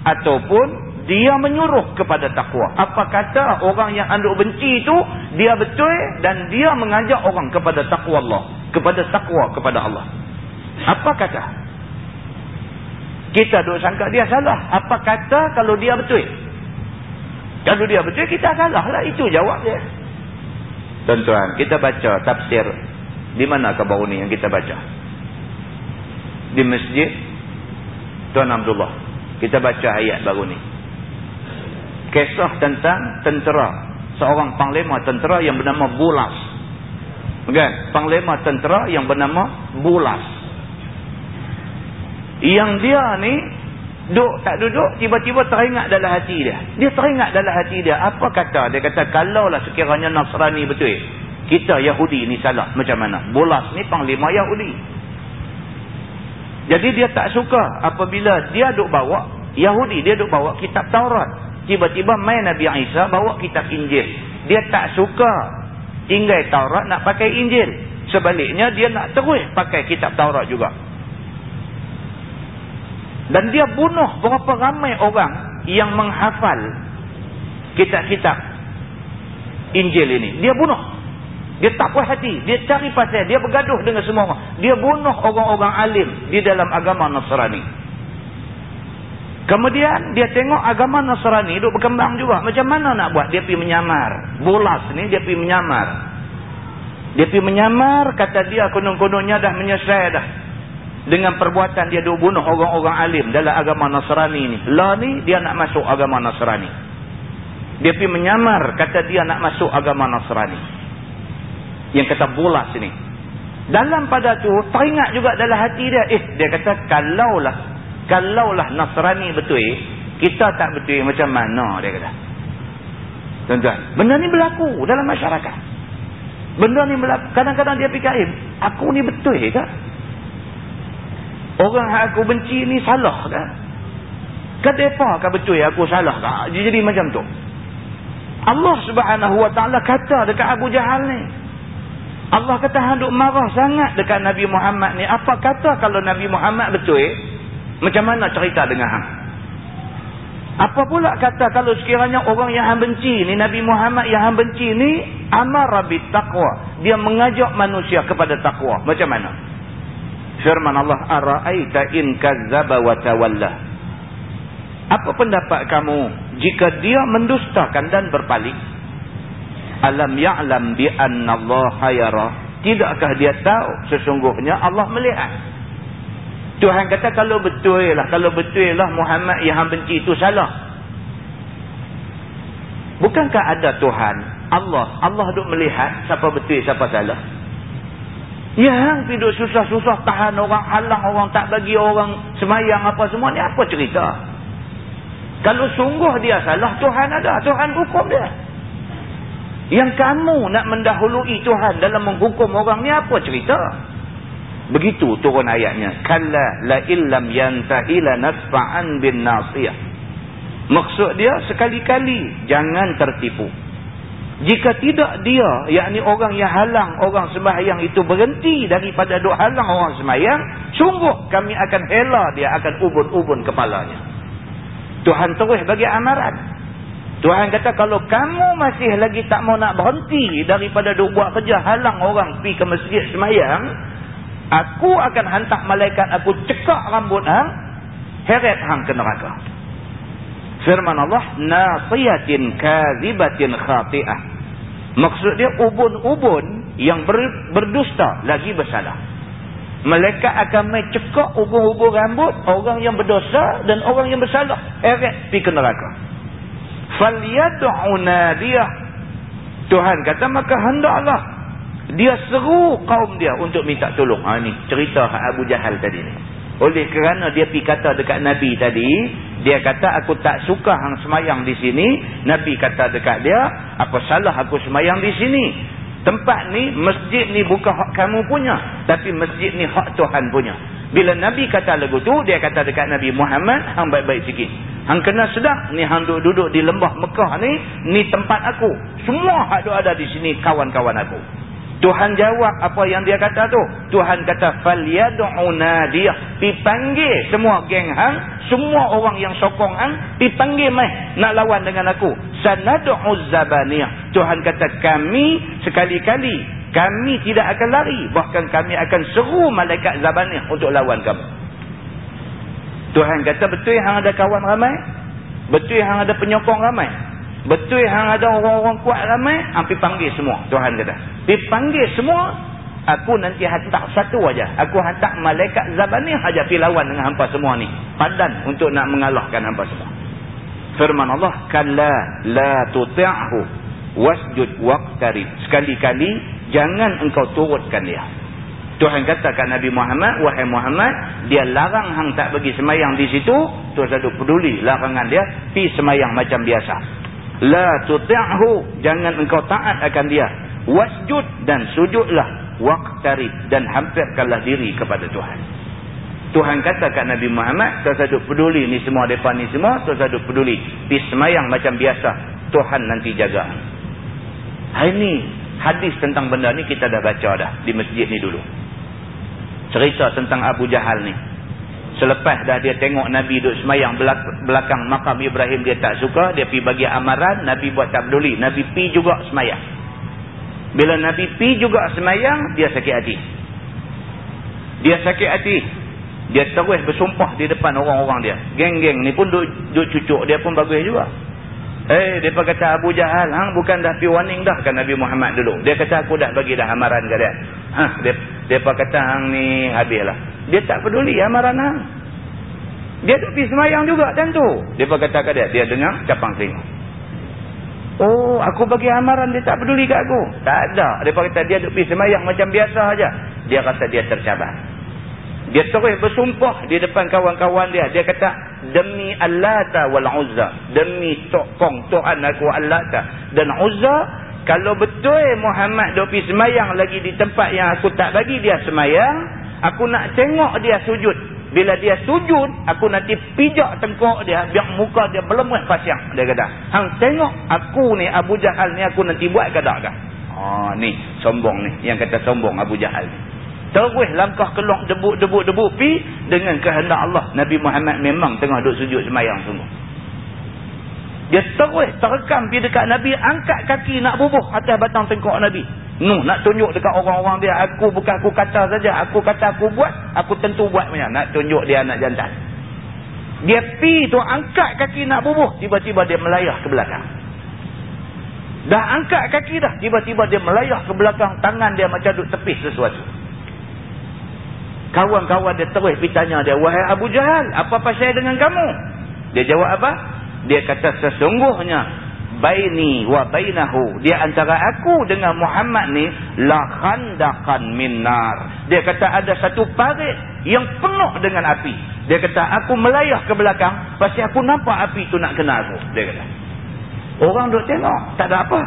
ataupun dia menyuruh kepada takwa. Apa kata orang yang anda benci itu, dia betul dan dia mengajak orang kepada takwa Allah. Kepada takwa kepada Allah. Apa kata? Kita duk sangka dia salah. Apa kata kalau dia betul? Kalau dia betul, kita salah lah. Itu jawab dia. Tuan-tuan, kita baca tafsir. Di mana ke baru ni yang kita baca? Di masjid Tuan Abdullah. Kita baca ayat baru ni. Kisah tentang tentera. Seorang panglima tentera yang bernama Bulas. Kan? Panglima tentera yang bernama Bulas. Yang dia ni Duduk tak duduk, tiba-tiba teringat dalam hati dia. Dia teringat dalam hati dia. Apa kata? Dia kata, kalaulah sekiranya Nasrani betul. Kita Yahudi ni salah. Macam mana? Bolas ni panglima Yahudi. Jadi dia tak suka apabila dia duduk bawa, Yahudi dia duduk bawa kitab Taurat. Tiba-tiba main Nabi Isa bawa kitab Injil. Dia tak suka tinggal Taurat nak pakai Injil. Sebaliknya dia nak terus pakai kitab Taurat juga. Dan dia bunuh berapa ramai orang yang menghafal kitab-kitab Injil ini. Dia bunuh. Dia tak puas hati. Dia cari pasal. Dia bergaduh dengan semua orang. Dia bunuh orang-orang alim di dalam agama Nasrani. Kemudian dia tengok agama Nasrani itu berkembang juga. Macam mana nak buat? Dia pergi menyamar. Bolas ni dia pergi menyamar. Dia pergi menyamar. Kata dia kononnya dah menyesal dah dengan perbuatan dia duk bunuh orang-orang alim dalam agama Nasrani ni. Lah ni dia nak masuk agama Nasrani. Dia pergi menyamar kata dia nak masuk agama Nasrani. Yang kata bolas ni. Dalam pada tu teringat juga dalam hati dia. Eh dia kata kalaulah kalaulah Nasrani betul kita tak betul macam mana dia kata. Tuan-tuan, benda ni berlaku dalam masyarakat. Benda ni berlaku. Kadang-kadang dia fikir, eh, aku ni betul ke? Orang yang aku benci ni salah ke? Kata apa kan betul aku salah ke? Dia jadi macam tu. Allah subhanahu wa ta'ala kata dekat Abu Jahal ni. Allah kata handuk marah sangat dekat Nabi Muhammad ni. Apa kata kalau Nabi Muhammad betul? Macam mana cerita dengan hang? Apa pula kata kalau sekiranya orang yang hang benci ni, Nabi Muhammad yang hang benci ni, amar rabit taqwa. Dia mengajak manusia kepada taqwa. Macam mana? Firman Allah, "Ara'aita in kadzdzaba wa tawalla?" Apa pendapat kamu jika dia mendustakan dan berpaling? Alam ya'lam bi Allah yara? Tidakkah dia tahu sesungguhnya Allah melihat? Tuhan kata kalau betul lah, kalau betul lah Muhammad yang benci itu salah. Bukankah ada Tuhan, Allah, Allah duk melihat siapa betul siapa salah? Yang hidup susah-susah tahan orang halang orang tak bagi orang semayang apa semua ni apa cerita? Kalau sungguh dia salah Tuhan ada, Tuhan hukum dia. Yang kamu nak mendahului Tuhan dalam menghukum orang ni apa cerita? Begitu turun ayatnya. Kalla la illam yantahila nasfa'an bin nasiyah. Maksud dia sekali-kali jangan tertipu. Jika tidak dia, yakni orang yang halang orang sembahyang itu berhenti daripada duk halang orang sembahyang, sungguh kami akan hela dia akan ubun-ubun kepalanya. Tuhan terus bagi amaran. Tuhan kata kalau kamu masih lagi tak mau nak berhenti daripada duk buat kerja halang orang pergi ke masjid sembahyang, aku akan hantar malaikat aku cekak rambut hang, heret hang ke neraka. Firman Allah nasiyatin kazibatin khati'ah. Maksud dia ubun-ubun yang ber, berdusta lagi bersalah. Mereka akan main cekak ubun-ubun rambut orang yang berdosa dan orang yang bersalah. Eret pergi ke neraka. Falyadu'una dia Tuhan kata maka hendaklah dia seru kaum dia untuk minta tolong ha, ni cerita Abu Jahal tadi ni oleh kerana dia pergi kata dekat Nabi tadi, dia kata aku tak suka hang semayang di sini. Nabi kata dekat dia, apa salah aku semayang di sini? Tempat ni, masjid ni bukan hak kamu punya. Tapi masjid ni hak Tuhan punya. Bila Nabi kata lagu tu, dia kata dekat Nabi Muhammad, hang baik-baik sikit. Hang kena sedar, ni hang duduk-duduk di lembah Mekah ni, ni tempat aku. Semua hak ada di sini kawan-kawan aku. Tuhan jawab apa yang dia kata tu. Tuhan kata falyad'u nadiyah. Pi panggil semua geng hang, semua orang yang sokong hang, pi panggil mai nak lawan dengan aku. Sanad'u zabaniyah. Tuhan kata kami sekali-kali kami tidak akan lari, bahkan kami akan seru malaikat zabaniyah untuk lawan kamu. Tuhan kata betul hang ada kawan ramai? Betul hang ada penyokong ramai? Betul hang ada orang-orang kuat ramai, hampir panggil semua. Tuhan kata. Dipanggil semua, aku nanti hantar satu aja. Aku hantar malaikat zabani aja lawan dengan hampa semua ni. Padan untuk nak mengalahkan hampa semua. Firman Allah, kalla la tuti'hu wasjud waqtarib. Sekali-kali jangan engkau turutkan dia. Tuhan katakan Nabi Muhammad, wahai Muhammad, dia larang hang tak pergi semayang di situ, Tuhan satu peduli larangan dia, pi semayang macam biasa la tuti'hu jangan engkau taat akan dia. Wasjud dan sujudlah. Waqtarib dan hampirkanlah diri kepada Tuhan. Tuhan kata kat Nabi Muhammad tuan saduk peduli ni semua depan ni semua tuan saduk peduli. Pergi semayang macam biasa Tuhan nanti jaga. Hari ni hadis tentang benda ni kita dah baca dah di masjid ni dulu. Cerita tentang Abu Jahal ni Selepas dah dia tengok Nabi duduk semayang belakang makam Ibrahim dia tak suka. Dia pergi bagi amaran. Nabi buat tak peduli. Nabi pi juga semayang. Bila Nabi pi juga semayang, dia sakit hati. Dia sakit hati. Dia terus bersumpah di depan orang-orang dia. Geng-geng ni pun duduk cucuk. Dia pun bagus juga. Eh, dia kata Abu Jahal, hang bukan dah pergi warning dah kan Nabi Muhammad dulu. Dia kata aku dah bagi dah amaran ke dia. Ha, dia, dia kata hang ni habislah. Dia tak peduli amaran hang. Dia tak pergi semayang juga tentu. Dia kata kat dia, dia dengar capang telinga. Oh, aku bagi amaran dia tak peduli kat aku. Tak ada. Dia kata dia tak pergi semayang macam biasa aja. Dia kata dia tercabar. Dia terus bersumpah di depan kawan-kawan dia. Dia kata, demi Allata wal Uzza. Demi tokong Tuhan aku Allata. Dan Uzza, kalau betul Muhammad duk pergi semayang lagi di tempat yang aku tak bagi dia semayang, aku nak tengok dia sujud. Bila dia sujud, aku nanti pijak tengkok dia, biar muka dia belemah pasang. Dia kata, hang tengok aku ni, Abu Jahal ni, aku nanti buat ke tak? Oh, ni, sombong ni. Yang kata sombong Abu Jahal ni. Terus langkah keluar debu-debu-debu pi dengan kehendak Allah. Nabi Muhammad memang tengah duduk sujud semayang sungguh. Dia terus terekam pergi dekat Nabi. Angkat kaki nak bubuh atas batang tengkok Nabi. Nuh nak tunjuk dekat orang-orang dia. Aku bukan aku kata saja. Aku kata aku buat. Aku tentu buat punya. Nak tunjuk dia anak jantan. Dia pi tu angkat kaki nak bubuh. Tiba-tiba dia melayah ke belakang. Dah angkat kaki dah. Tiba-tiba dia melayah ke belakang. Tangan dia macam duduk tepis sesuatu. Kawan-kawan dia terus pergi tanya dia. Wahai Abu Jahal, apa pasal dengan kamu? Dia jawab apa? Dia kata sesungguhnya. Baini wa bainahu. Dia antara aku dengan Muhammad ni. La khandakan minar. Dia kata ada satu parit yang penuh dengan api. Dia kata aku melayah ke belakang. Pasti aku nampak api tu nak kena aku. Dia kata. Orang duk tengok. Tak ada apa.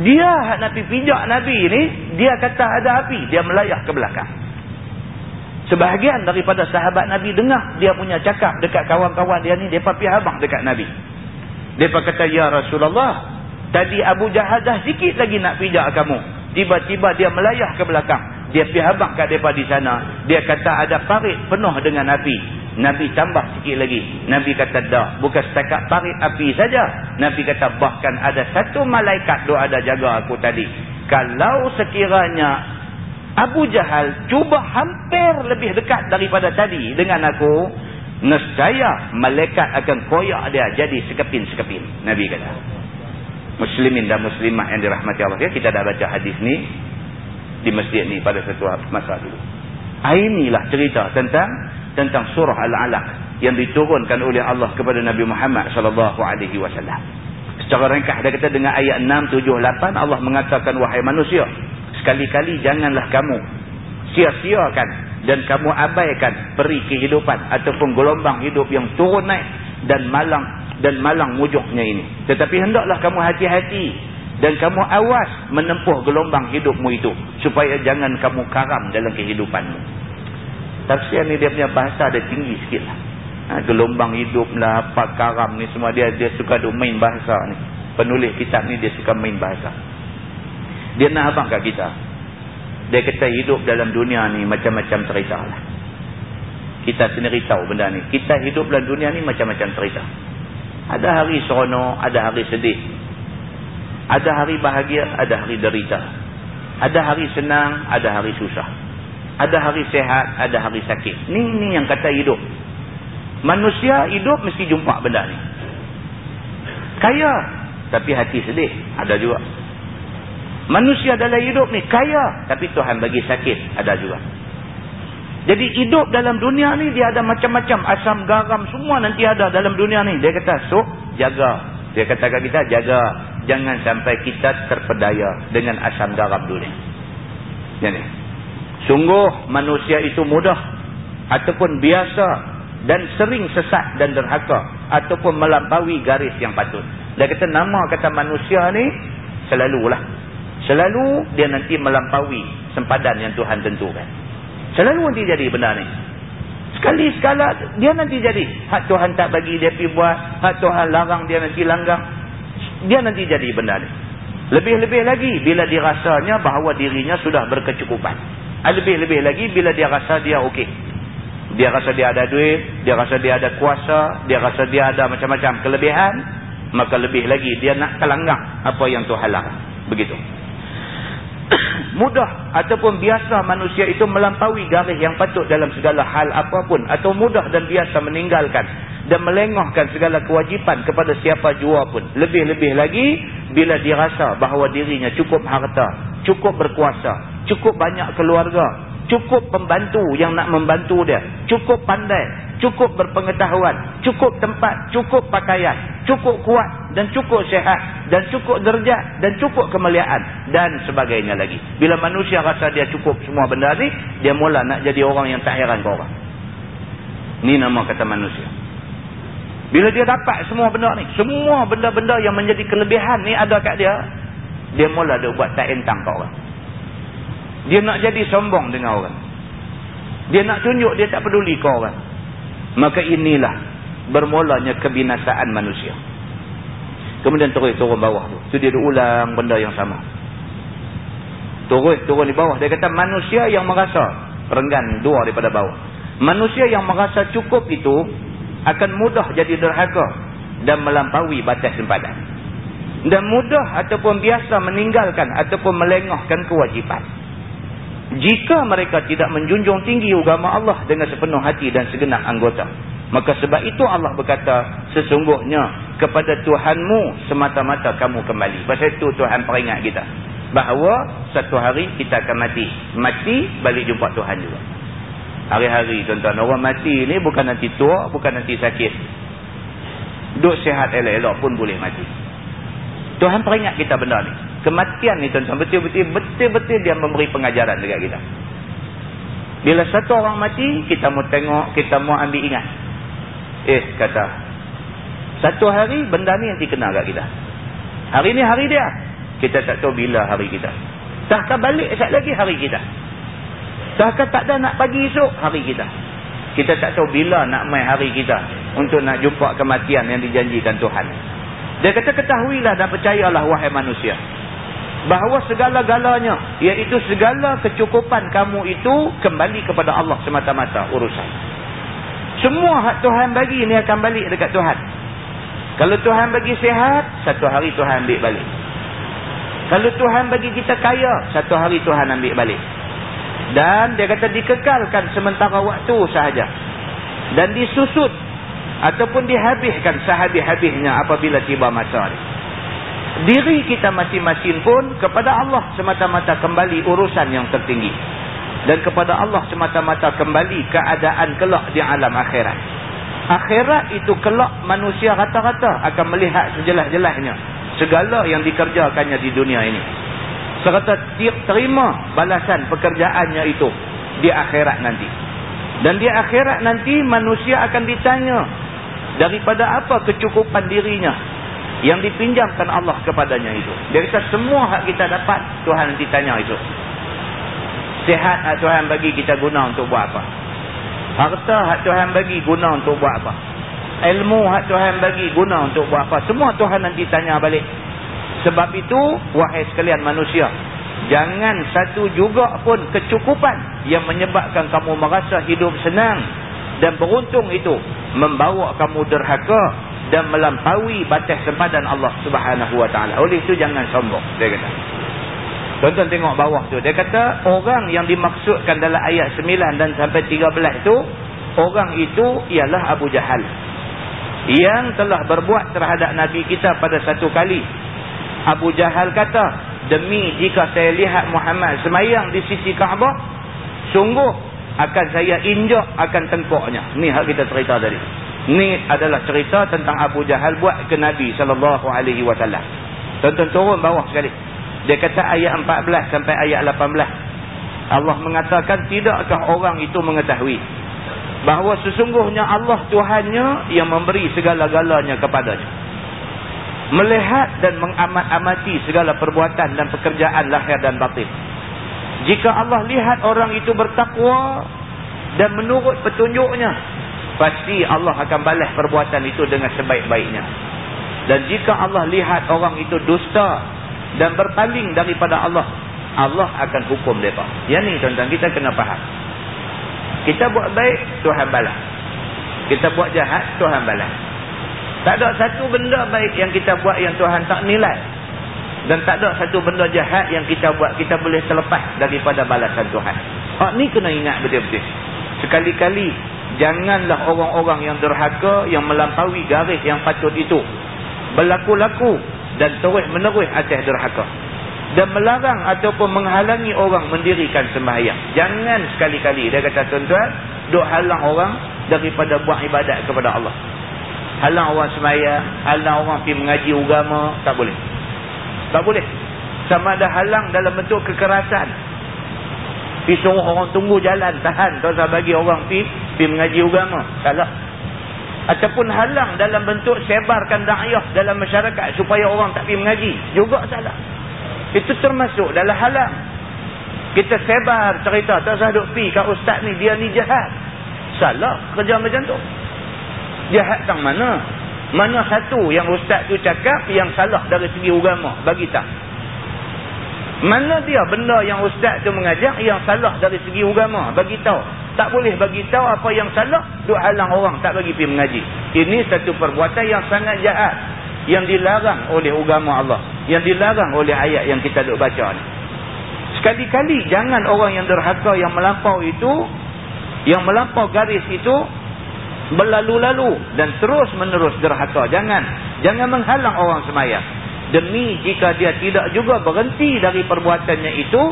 Dia nak pergi pijak Nabi ni. Dia kata ada api. Dia melayah ke belakang. Sebahagian daripada sahabat Nabi dengar dia punya cakap dekat kawan-kawan dia ni. Mereka pergi habang dekat Nabi. Mereka kata, Ya Rasulullah. Tadi Abu Jahadah sikit lagi nak pijak kamu. Tiba-tiba dia melayah ke belakang. Dia pergi habang kat mereka di sana. Dia kata ada parit penuh dengan api. Nabi tambah sikit lagi. Nabi kata, dah. Bukan setakat parit api saja. Nabi kata, bahkan ada satu malaikat doa ada jaga aku tadi. Kalau sekiranya Abu Jahal cuba hampir lebih dekat daripada tadi dengan aku. Nescaya malaikat akan koyak dia jadi sekepin-sekepin. Nabi kata. Muslimin dan muslimah yang dirahmati Allah. Ya, kita dah baca hadis ni di masjid ni pada satu masa dulu. Inilah cerita tentang tentang surah Al-Alaq yang diturunkan oleh Allah kepada Nabi Muhammad sallallahu alaihi wasallam. Secara ringkas dia kata dengan ayat 6 7 8 Allah mengatakan wahai manusia sekali-kali janganlah kamu sia-siakan dan kamu abaikan peri kehidupan ataupun gelombang hidup yang turun naik dan malang dan malang wujudnya ini. Tetapi hendaklah kamu hati-hati dan kamu awas menempuh gelombang hidupmu itu supaya jangan kamu karam dalam kehidupanmu. Tafsir ni dia punya bahasa ada tinggi sikit lah. Ha, gelombang hidup lah, apa karam ni semua dia dia suka duk main bahasa ni. Penulis kitab ni dia suka main bahasa. Dia nak abang kat kita. Dia kata hidup dalam dunia ni macam-macam cerita lah. Kita sendiri tahu benda ni. Kita hidup dalam dunia ni macam-macam cerita. Ada hari seronok, ada hari sedih. Ada hari bahagia, ada hari derita. Ada hari senang, ada hari susah. Ada hari sehat, ada hari sakit. Ni ni yang kata hidup. Manusia hidup mesti jumpa benda ni. Kaya, tapi hati sedih. Ada juga. Manusia dalam hidup ni kaya, tapi Tuhan bagi sakit. Ada juga. Jadi hidup dalam dunia ni dia ada macam-macam asam garam semua nanti ada dalam dunia ni. Dia kata, so jaga. Dia kata kat kita, jaga. Jangan sampai kita terpedaya dengan asam garam dunia. Jadi, sungguh manusia itu mudah ataupun biasa dan sering sesat dan derhaka ataupun melampaui garis yang patut. Dia kata nama kata manusia ni selalulah. Selalu dia nanti melampaui sempadan yang Tuhan tentukan. Selalu nanti jadi benda ni. Sekali sekala dia nanti jadi. Hak Tuhan tak bagi dia pergi buat. Hak Tuhan larang dia nanti langgang. Dia nanti jadi benda ni. Lebih-lebih lagi bila dirasanya bahawa dirinya sudah berkecukupan. Ah, lebih-lebih lagi bila dia rasa dia okey. Dia rasa dia ada duit. Dia rasa dia ada kuasa. Dia rasa dia ada macam-macam kelebihan. Maka lebih lagi dia nak kelanggang apa yang Tuhan larang. Begitu. Mudah ataupun biasa manusia itu melampaui garis yang patut dalam segala hal apapun atau mudah dan biasa meninggalkan dan melengahkan segala kewajipan kepada siapa jua pun. Lebih-lebih lagi bila dirasa bahawa dirinya cukup harta cukup berkuasa cukup banyak keluarga cukup pembantu yang nak membantu dia cukup pandai cukup berpengetahuan, cukup tempat, cukup pakaian, cukup kuat dan cukup sehat dan cukup derjat dan cukup kemuliaan dan sebagainya lagi. Bila manusia rasa dia cukup semua benda ni, dia mula nak jadi orang yang tak heran ke orang. Ni nama kata manusia. Bila dia dapat semua benda ni, semua benda-benda yang menjadi kelebihan ni ada kat dia, dia mula dia buat tak entang ke orang. Dia nak jadi sombong dengan orang. Dia nak tunjuk dia tak peduli ke orang. Maka inilah bermulanya kebinasaan manusia. Kemudian terus turun bawah tu. Tu dia ulang benda yang sama. Terus turun di bawah. Dia kata manusia yang merasa renggan dua daripada bawah. Manusia yang merasa cukup itu akan mudah jadi derhaka dan melampaui batas sempadan. Dan mudah ataupun biasa meninggalkan ataupun melengahkan kewajipan. Jika mereka tidak menjunjung tinggi agama Allah dengan sepenuh hati dan segenap anggota. Maka sebab itu Allah berkata, sesungguhnya kepada Tuhanmu semata-mata kamu kembali. Pasal itu Tuhan peringat kita. Bahawa satu hari kita akan mati. Mati, balik jumpa Tuhan juga. Hari-hari tuan-tuan. Orang mati ni bukan nanti tua, bukan nanti sakit. Duk sehat elok-elok pun boleh mati. Tuhan peringat kita benda ni kematian ni tuan-tuan betul-betul betul-betul dia memberi pengajaran dekat kita. Bila satu orang mati kita mau tengok kita mau ambil ingat. Eh kata satu hari benda ni nanti kena kat kita. Hari ni hari dia. Kita tak tahu bila hari kita. Takkah balik esok lagi hari kita. Takkah tak ada nak pagi esok hari kita. Kita tak tahu bila nak main hari kita untuk nak jumpa kematian yang dijanjikan Tuhan. Dia kata ketahuilah dan percayalah wahai manusia bahawa segala-galanya iaitu segala kecukupan kamu itu kembali kepada Allah semata-mata urusan. Semua hak Tuhan bagi ini akan balik dekat Tuhan. Kalau Tuhan bagi sihat satu hari Tuhan ambil balik. Kalau Tuhan bagi kita kaya satu hari Tuhan ambil balik. Dan dia kata dikekalkan sementara waktu sahaja. Dan disusut ataupun dihabiskan sehabis-habisnya apabila tiba masa ini diri kita masing-masing pun kepada Allah semata-mata kembali urusan yang tertinggi. Dan kepada Allah semata-mata kembali keadaan kelak di alam akhirat. Akhirat itu kelak manusia rata-rata akan melihat sejelas-jelasnya segala yang dikerjakannya di dunia ini. Serta terima balasan pekerjaannya itu di akhirat nanti. Dan di akhirat nanti manusia akan ditanya daripada apa kecukupan dirinya yang dipinjamkan Allah kepadanya itu. Dia kata semua hak kita dapat, Tuhan nanti tanya itu. Sihat hak Tuhan bagi kita guna untuk buat apa? Harta hak Tuhan bagi guna untuk buat apa? Ilmu hak Tuhan bagi guna untuk buat apa? Semua Tuhan nanti tanya balik. Sebab itu, wahai sekalian manusia, Jangan satu juga pun kecukupan yang menyebabkan kamu merasa hidup senang dan beruntung itu membawa kamu derhaka dan melampaui batas sempadan Allah Subhanahu Wa Taala. Oleh itu jangan sombong. Dia kata. Tonton tengok bawah tu. Dia kata orang yang dimaksudkan dalam ayat 9 dan sampai 13 itu orang itu ialah Abu Jahal. Yang telah berbuat terhadap Nabi kita pada satu kali. Abu Jahal kata, demi jika saya lihat Muhammad semayang di sisi Kaabah sungguh akan saya injak akan tengkoknya ni hak kita cerita tadi ni adalah cerita tentang Abu Jahal buat ke Nabi SAW tonton turun bawah sekali. Dia kata ayat 14 sampai ayat 18 Allah mengatakan tidakkah orang itu mengetahui bahawa sesungguhnya Allah Tuhannya yang memberi segala-galanya kepadanya? Melihat dan mengamat-amati segala perbuatan dan pekerjaan lahir dan batin. Jika Allah lihat orang itu bertakwa dan menurut petunjuknya, pasti Allah akan balas perbuatan itu dengan sebaik-baiknya. Dan jika Allah lihat orang itu dusta dan berpaling daripada Allah, Allah akan hukum mereka. Yang ni tuan-tuan, kita kena faham. Kita buat baik, Tuhan balas. Kita buat jahat, Tuhan balas. Tak ada satu benda baik yang kita buat yang Tuhan tak nilai. Dan tak ada satu benda jahat yang kita buat kita boleh terlepas daripada balasan Tuhan. Hak ni kena ingat betul-betul. Sekali-kali janganlah orang-orang yang derhaka yang melampaui garis yang patut itu berlaku-laku dan terus menerus atas derhaka. Dan melarang ataupun menghalangi orang mendirikan sembahyang. Jangan sekali-kali dia kata tuan-tuan duk halang orang daripada buat ibadat kepada Allah halang orang semaya, halang orang pergi mengaji agama, tak boleh. Tak boleh. Sama ada halang dalam bentuk kekerasan. Pergi suruh orang tunggu jalan, tahan. Tak usah bagi orang pergi, pergi mengaji agama. Salah. Ataupun halang dalam bentuk sebarkan da'ayah dalam masyarakat supaya orang tak pergi mengaji. Juga salah. Itu termasuk dalam halang. Kita sebar cerita, tak usah duk pergi kat ustaz ni, dia ni jahat. Salah kerja macam tu jahat tang mana mana satu yang ustaz tu cakap yang salah dari segi agama bagi tak mana dia benda yang ustaz tu mengajak yang salah dari segi agama bagi tahu tak boleh bagi tahu apa yang salah duk halang orang tak bagi pergi mengaji ini satu perbuatan yang sangat jahat yang dilarang oleh agama Allah yang dilarang oleh ayat yang kita duk baca ni sekali-kali jangan orang yang derhaka yang melampau itu yang melampau garis itu berlalu-lalu dan terus menerus derhaka. Jangan. Jangan menghalang orang semayang. Demi jika dia tidak juga berhenti dari perbuatannya itu,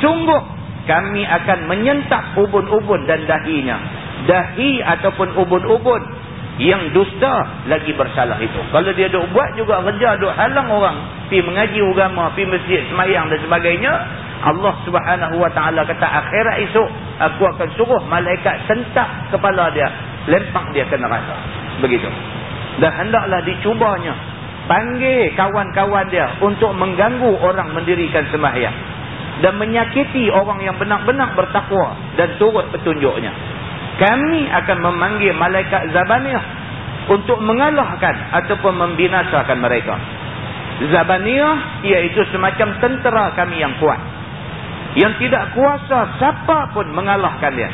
sungguh kami akan menyentak ubun-ubun dan dahinya. Dahi ataupun ubun-ubun yang dusta lagi bersalah itu. Kalau dia duk buat juga kerja, duk halang orang pi mengaji agama, pi masjid semayang dan sebagainya, Allah subhanahu wa ta'ala kata akhirat esok, aku akan suruh malaikat sentak kepala dia lempak dia ke neraka. Begitu. Dan hendaklah dicubanya. Panggil kawan-kawan dia untuk mengganggu orang mendirikan sembahyang. Dan menyakiti orang yang benar-benar bertakwa dan turut petunjuknya. Kami akan memanggil malaikat Zabaniyah untuk mengalahkan ataupun membinasakan mereka. Zabaniyah iaitu semacam tentera kami yang kuat. Yang tidak kuasa siapa pun mengalahkan dia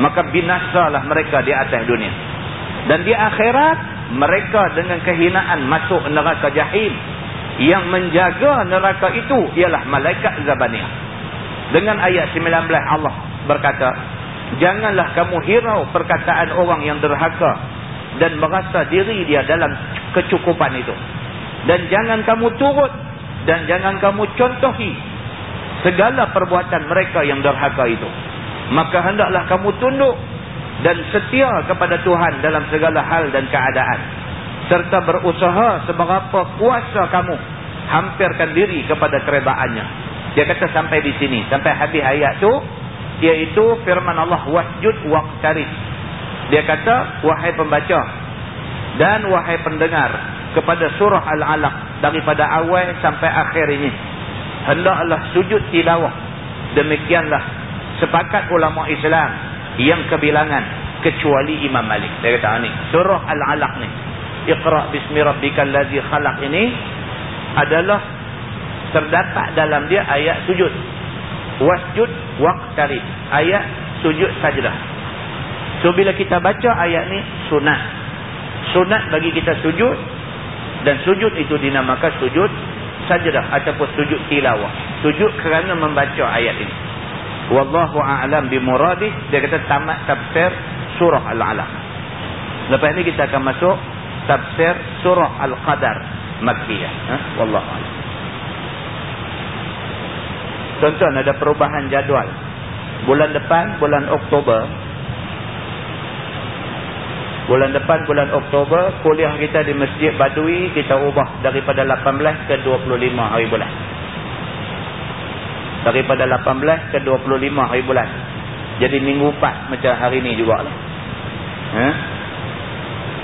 maka binasalah mereka di atas dunia dan di akhirat mereka dengan kehinaan masuk neraka jahim. Yang menjaga neraka itu ialah malaikat zabaniyah dengan ayat 19 Allah berkata janganlah kamu hirau perkataan orang yang derhaka dan merasa diri dia dalam kecukupan itu. Dan jangan kamu turut dan jangan kamu contohi segala perbuatan mereka yang derhaka itu. Maka hendaklah kamu tunduk dan setia kepada Tuhan dalam segala hal dan keadaan. Serta berusaha seberapa kuasa kamu hampirkan diri kepada keredaannya dia kata sampai di sini sampai habis ayat tu iaitu firman Allah wasjud waqtarib dia kata wahai pembaca dan wahai pendengar kepada surah al-alaq daripada awal sampai akhir ini hendaklah sujud tilawah. Demikianlah sepakat ulama Islam yang kebilangan kecuali Imam Malik. Dia kata ni, surah Al-Alaq ni. Iqra bismi rabbikal ladzi khalaq ini adalah terdapat dalam dia ayat sujud wasjud waqtarib ayat sujud sajdah so bila kita baca ayat ni sunat sunat bagi kita sujud dan sujud itu dinamakan sujud sajdah ataupun sujud tilawah sujud kerana membaca ayat ini wallahu a'lam bimuradih. Dia kata tamat tafsir surah al-alaq. Lepas ni kita akan masuk tafsir surah al-qadar makkiyah. Ha? Wallahu a'lam. Tuan ada perubahan jadual. Bulan depan bulan Oktober. Bulan depan bulan Oktober kuliah kita di Masjid Badui kita ubah daripada 18 ke 25 hari bulan daripada 18 ke 25 hari bulan. Jadi minggu 4 macam hari ni juga lah ha?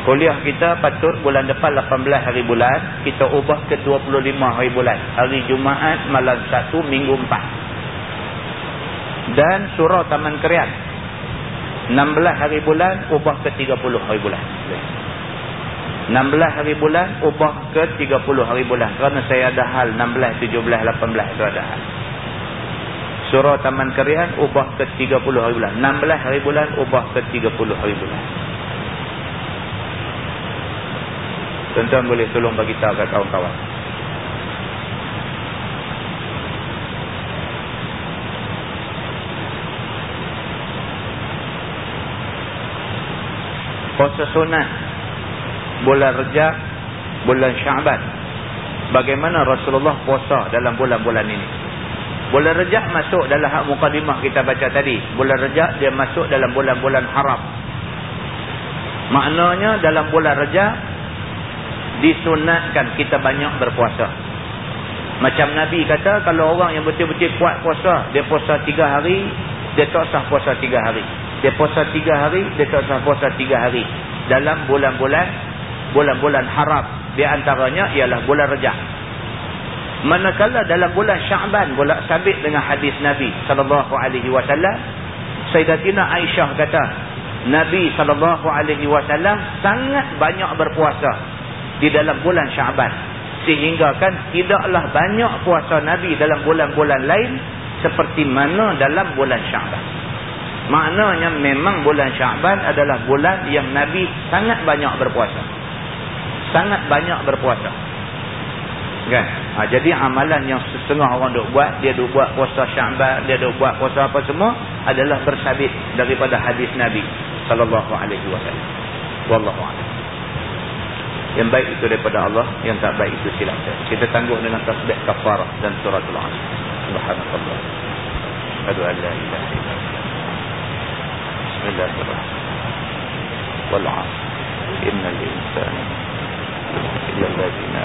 kuliah kita patut bulan depan 18 hari bulan kita ubah ke 25 hari bulan. Hari Jumaat malam 1 minggu 4 dan surau Taman Kerian 16 hari bulan ubah ke 30 hari bulan. 16 hari bulan ubah ke 30 hari bulan. Kerana saya ada hal 16, 17, 18 itu ada hal surau Taman Kerian ubah ke 30 hari bulan 16 hari bulan ubah ke 30 hari bulan Tuan-tuan boleh tolong bagi tahu kat kawan-kawan. Puasa sunat bulan Rejab, bulan Syaban. Bagaimana Rasulullah puasa dalam bulan-bulan ini? Bulan Rejab masuk dalam hak mukadimah kita baca tadi. Bulan Rejab dia masuk dalam bulan-bulan haram. Maknanya dalam bulan Rejab disunatkan kita banyak berpuasa. Macam Nabi kata, kalau orang yang betul-betul kuat puasa, dia puasa tiga hari, dia tak sah puasa tiga hari. Dia puasa tiga hari, dia tak sah puasa tiga hari. Dalam bulan-bulan, bulan-bulan haram. Di antaranya ialah bulan rejah. Manakala dalam bulan Syaban, bulan sabit dengan hadis Nabi SAW, Sayyidatina Aisyah kata, Nabi SAW sangat banyak berpuasa di dalam bulan Syaban sehingga kan tidaklah banyak puasa Nabi dalam bulan-bulan lain seperti mana dalam bulan Syaban maknanya memang bulan Syaban adalah bulan yang Nabi sangat banyak berpuasa. Sangat banyak berpuasa kan? Ha, jadi amalan yang setengah orang duk buat dia duk buat puasa Syaban dia duk buat puasa apa semua adalah bersabit daripada hadis Nabi sallallahu alaihi wasallam. Wallahu a'lam. Yang baik itu daripada Allah yang tak baik itu silakan kita tangguh dengan tasbih kafarah dan suratul asr subhanallah. Asyhadu an la ilaha illallah. Bismillahirrahmanirrahim. Wal 'asr innal insana illa alladhina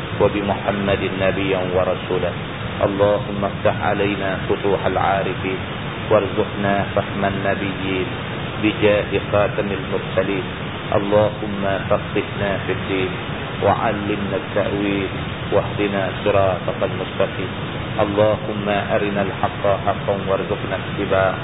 وبمحمد نبيا ورسولا. اللهم افتح علينا فتوح العارفين وارزقنا فهم النبيين بجاه خاتم المرسلين. اللهم فقهنا في الدين وعلمنا التأويل واهدنا صراطك المستقيم. اللهم أرنا الحق حقا وارزقنا اتباعه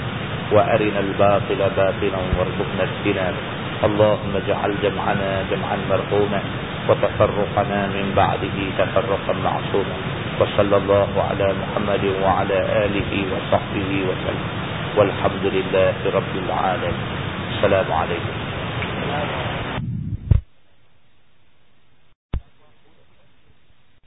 وأرنا الباطل باطلا وارزقنا اجتنابه. اللهم اجعل جمعنا جمعا مرحوما وتفرقنا من بعده تفرقا معصوما وصلى الله على محمد وعلى آله وصحبه وسلم والحمد لله رب العالمين. السلام عليكم.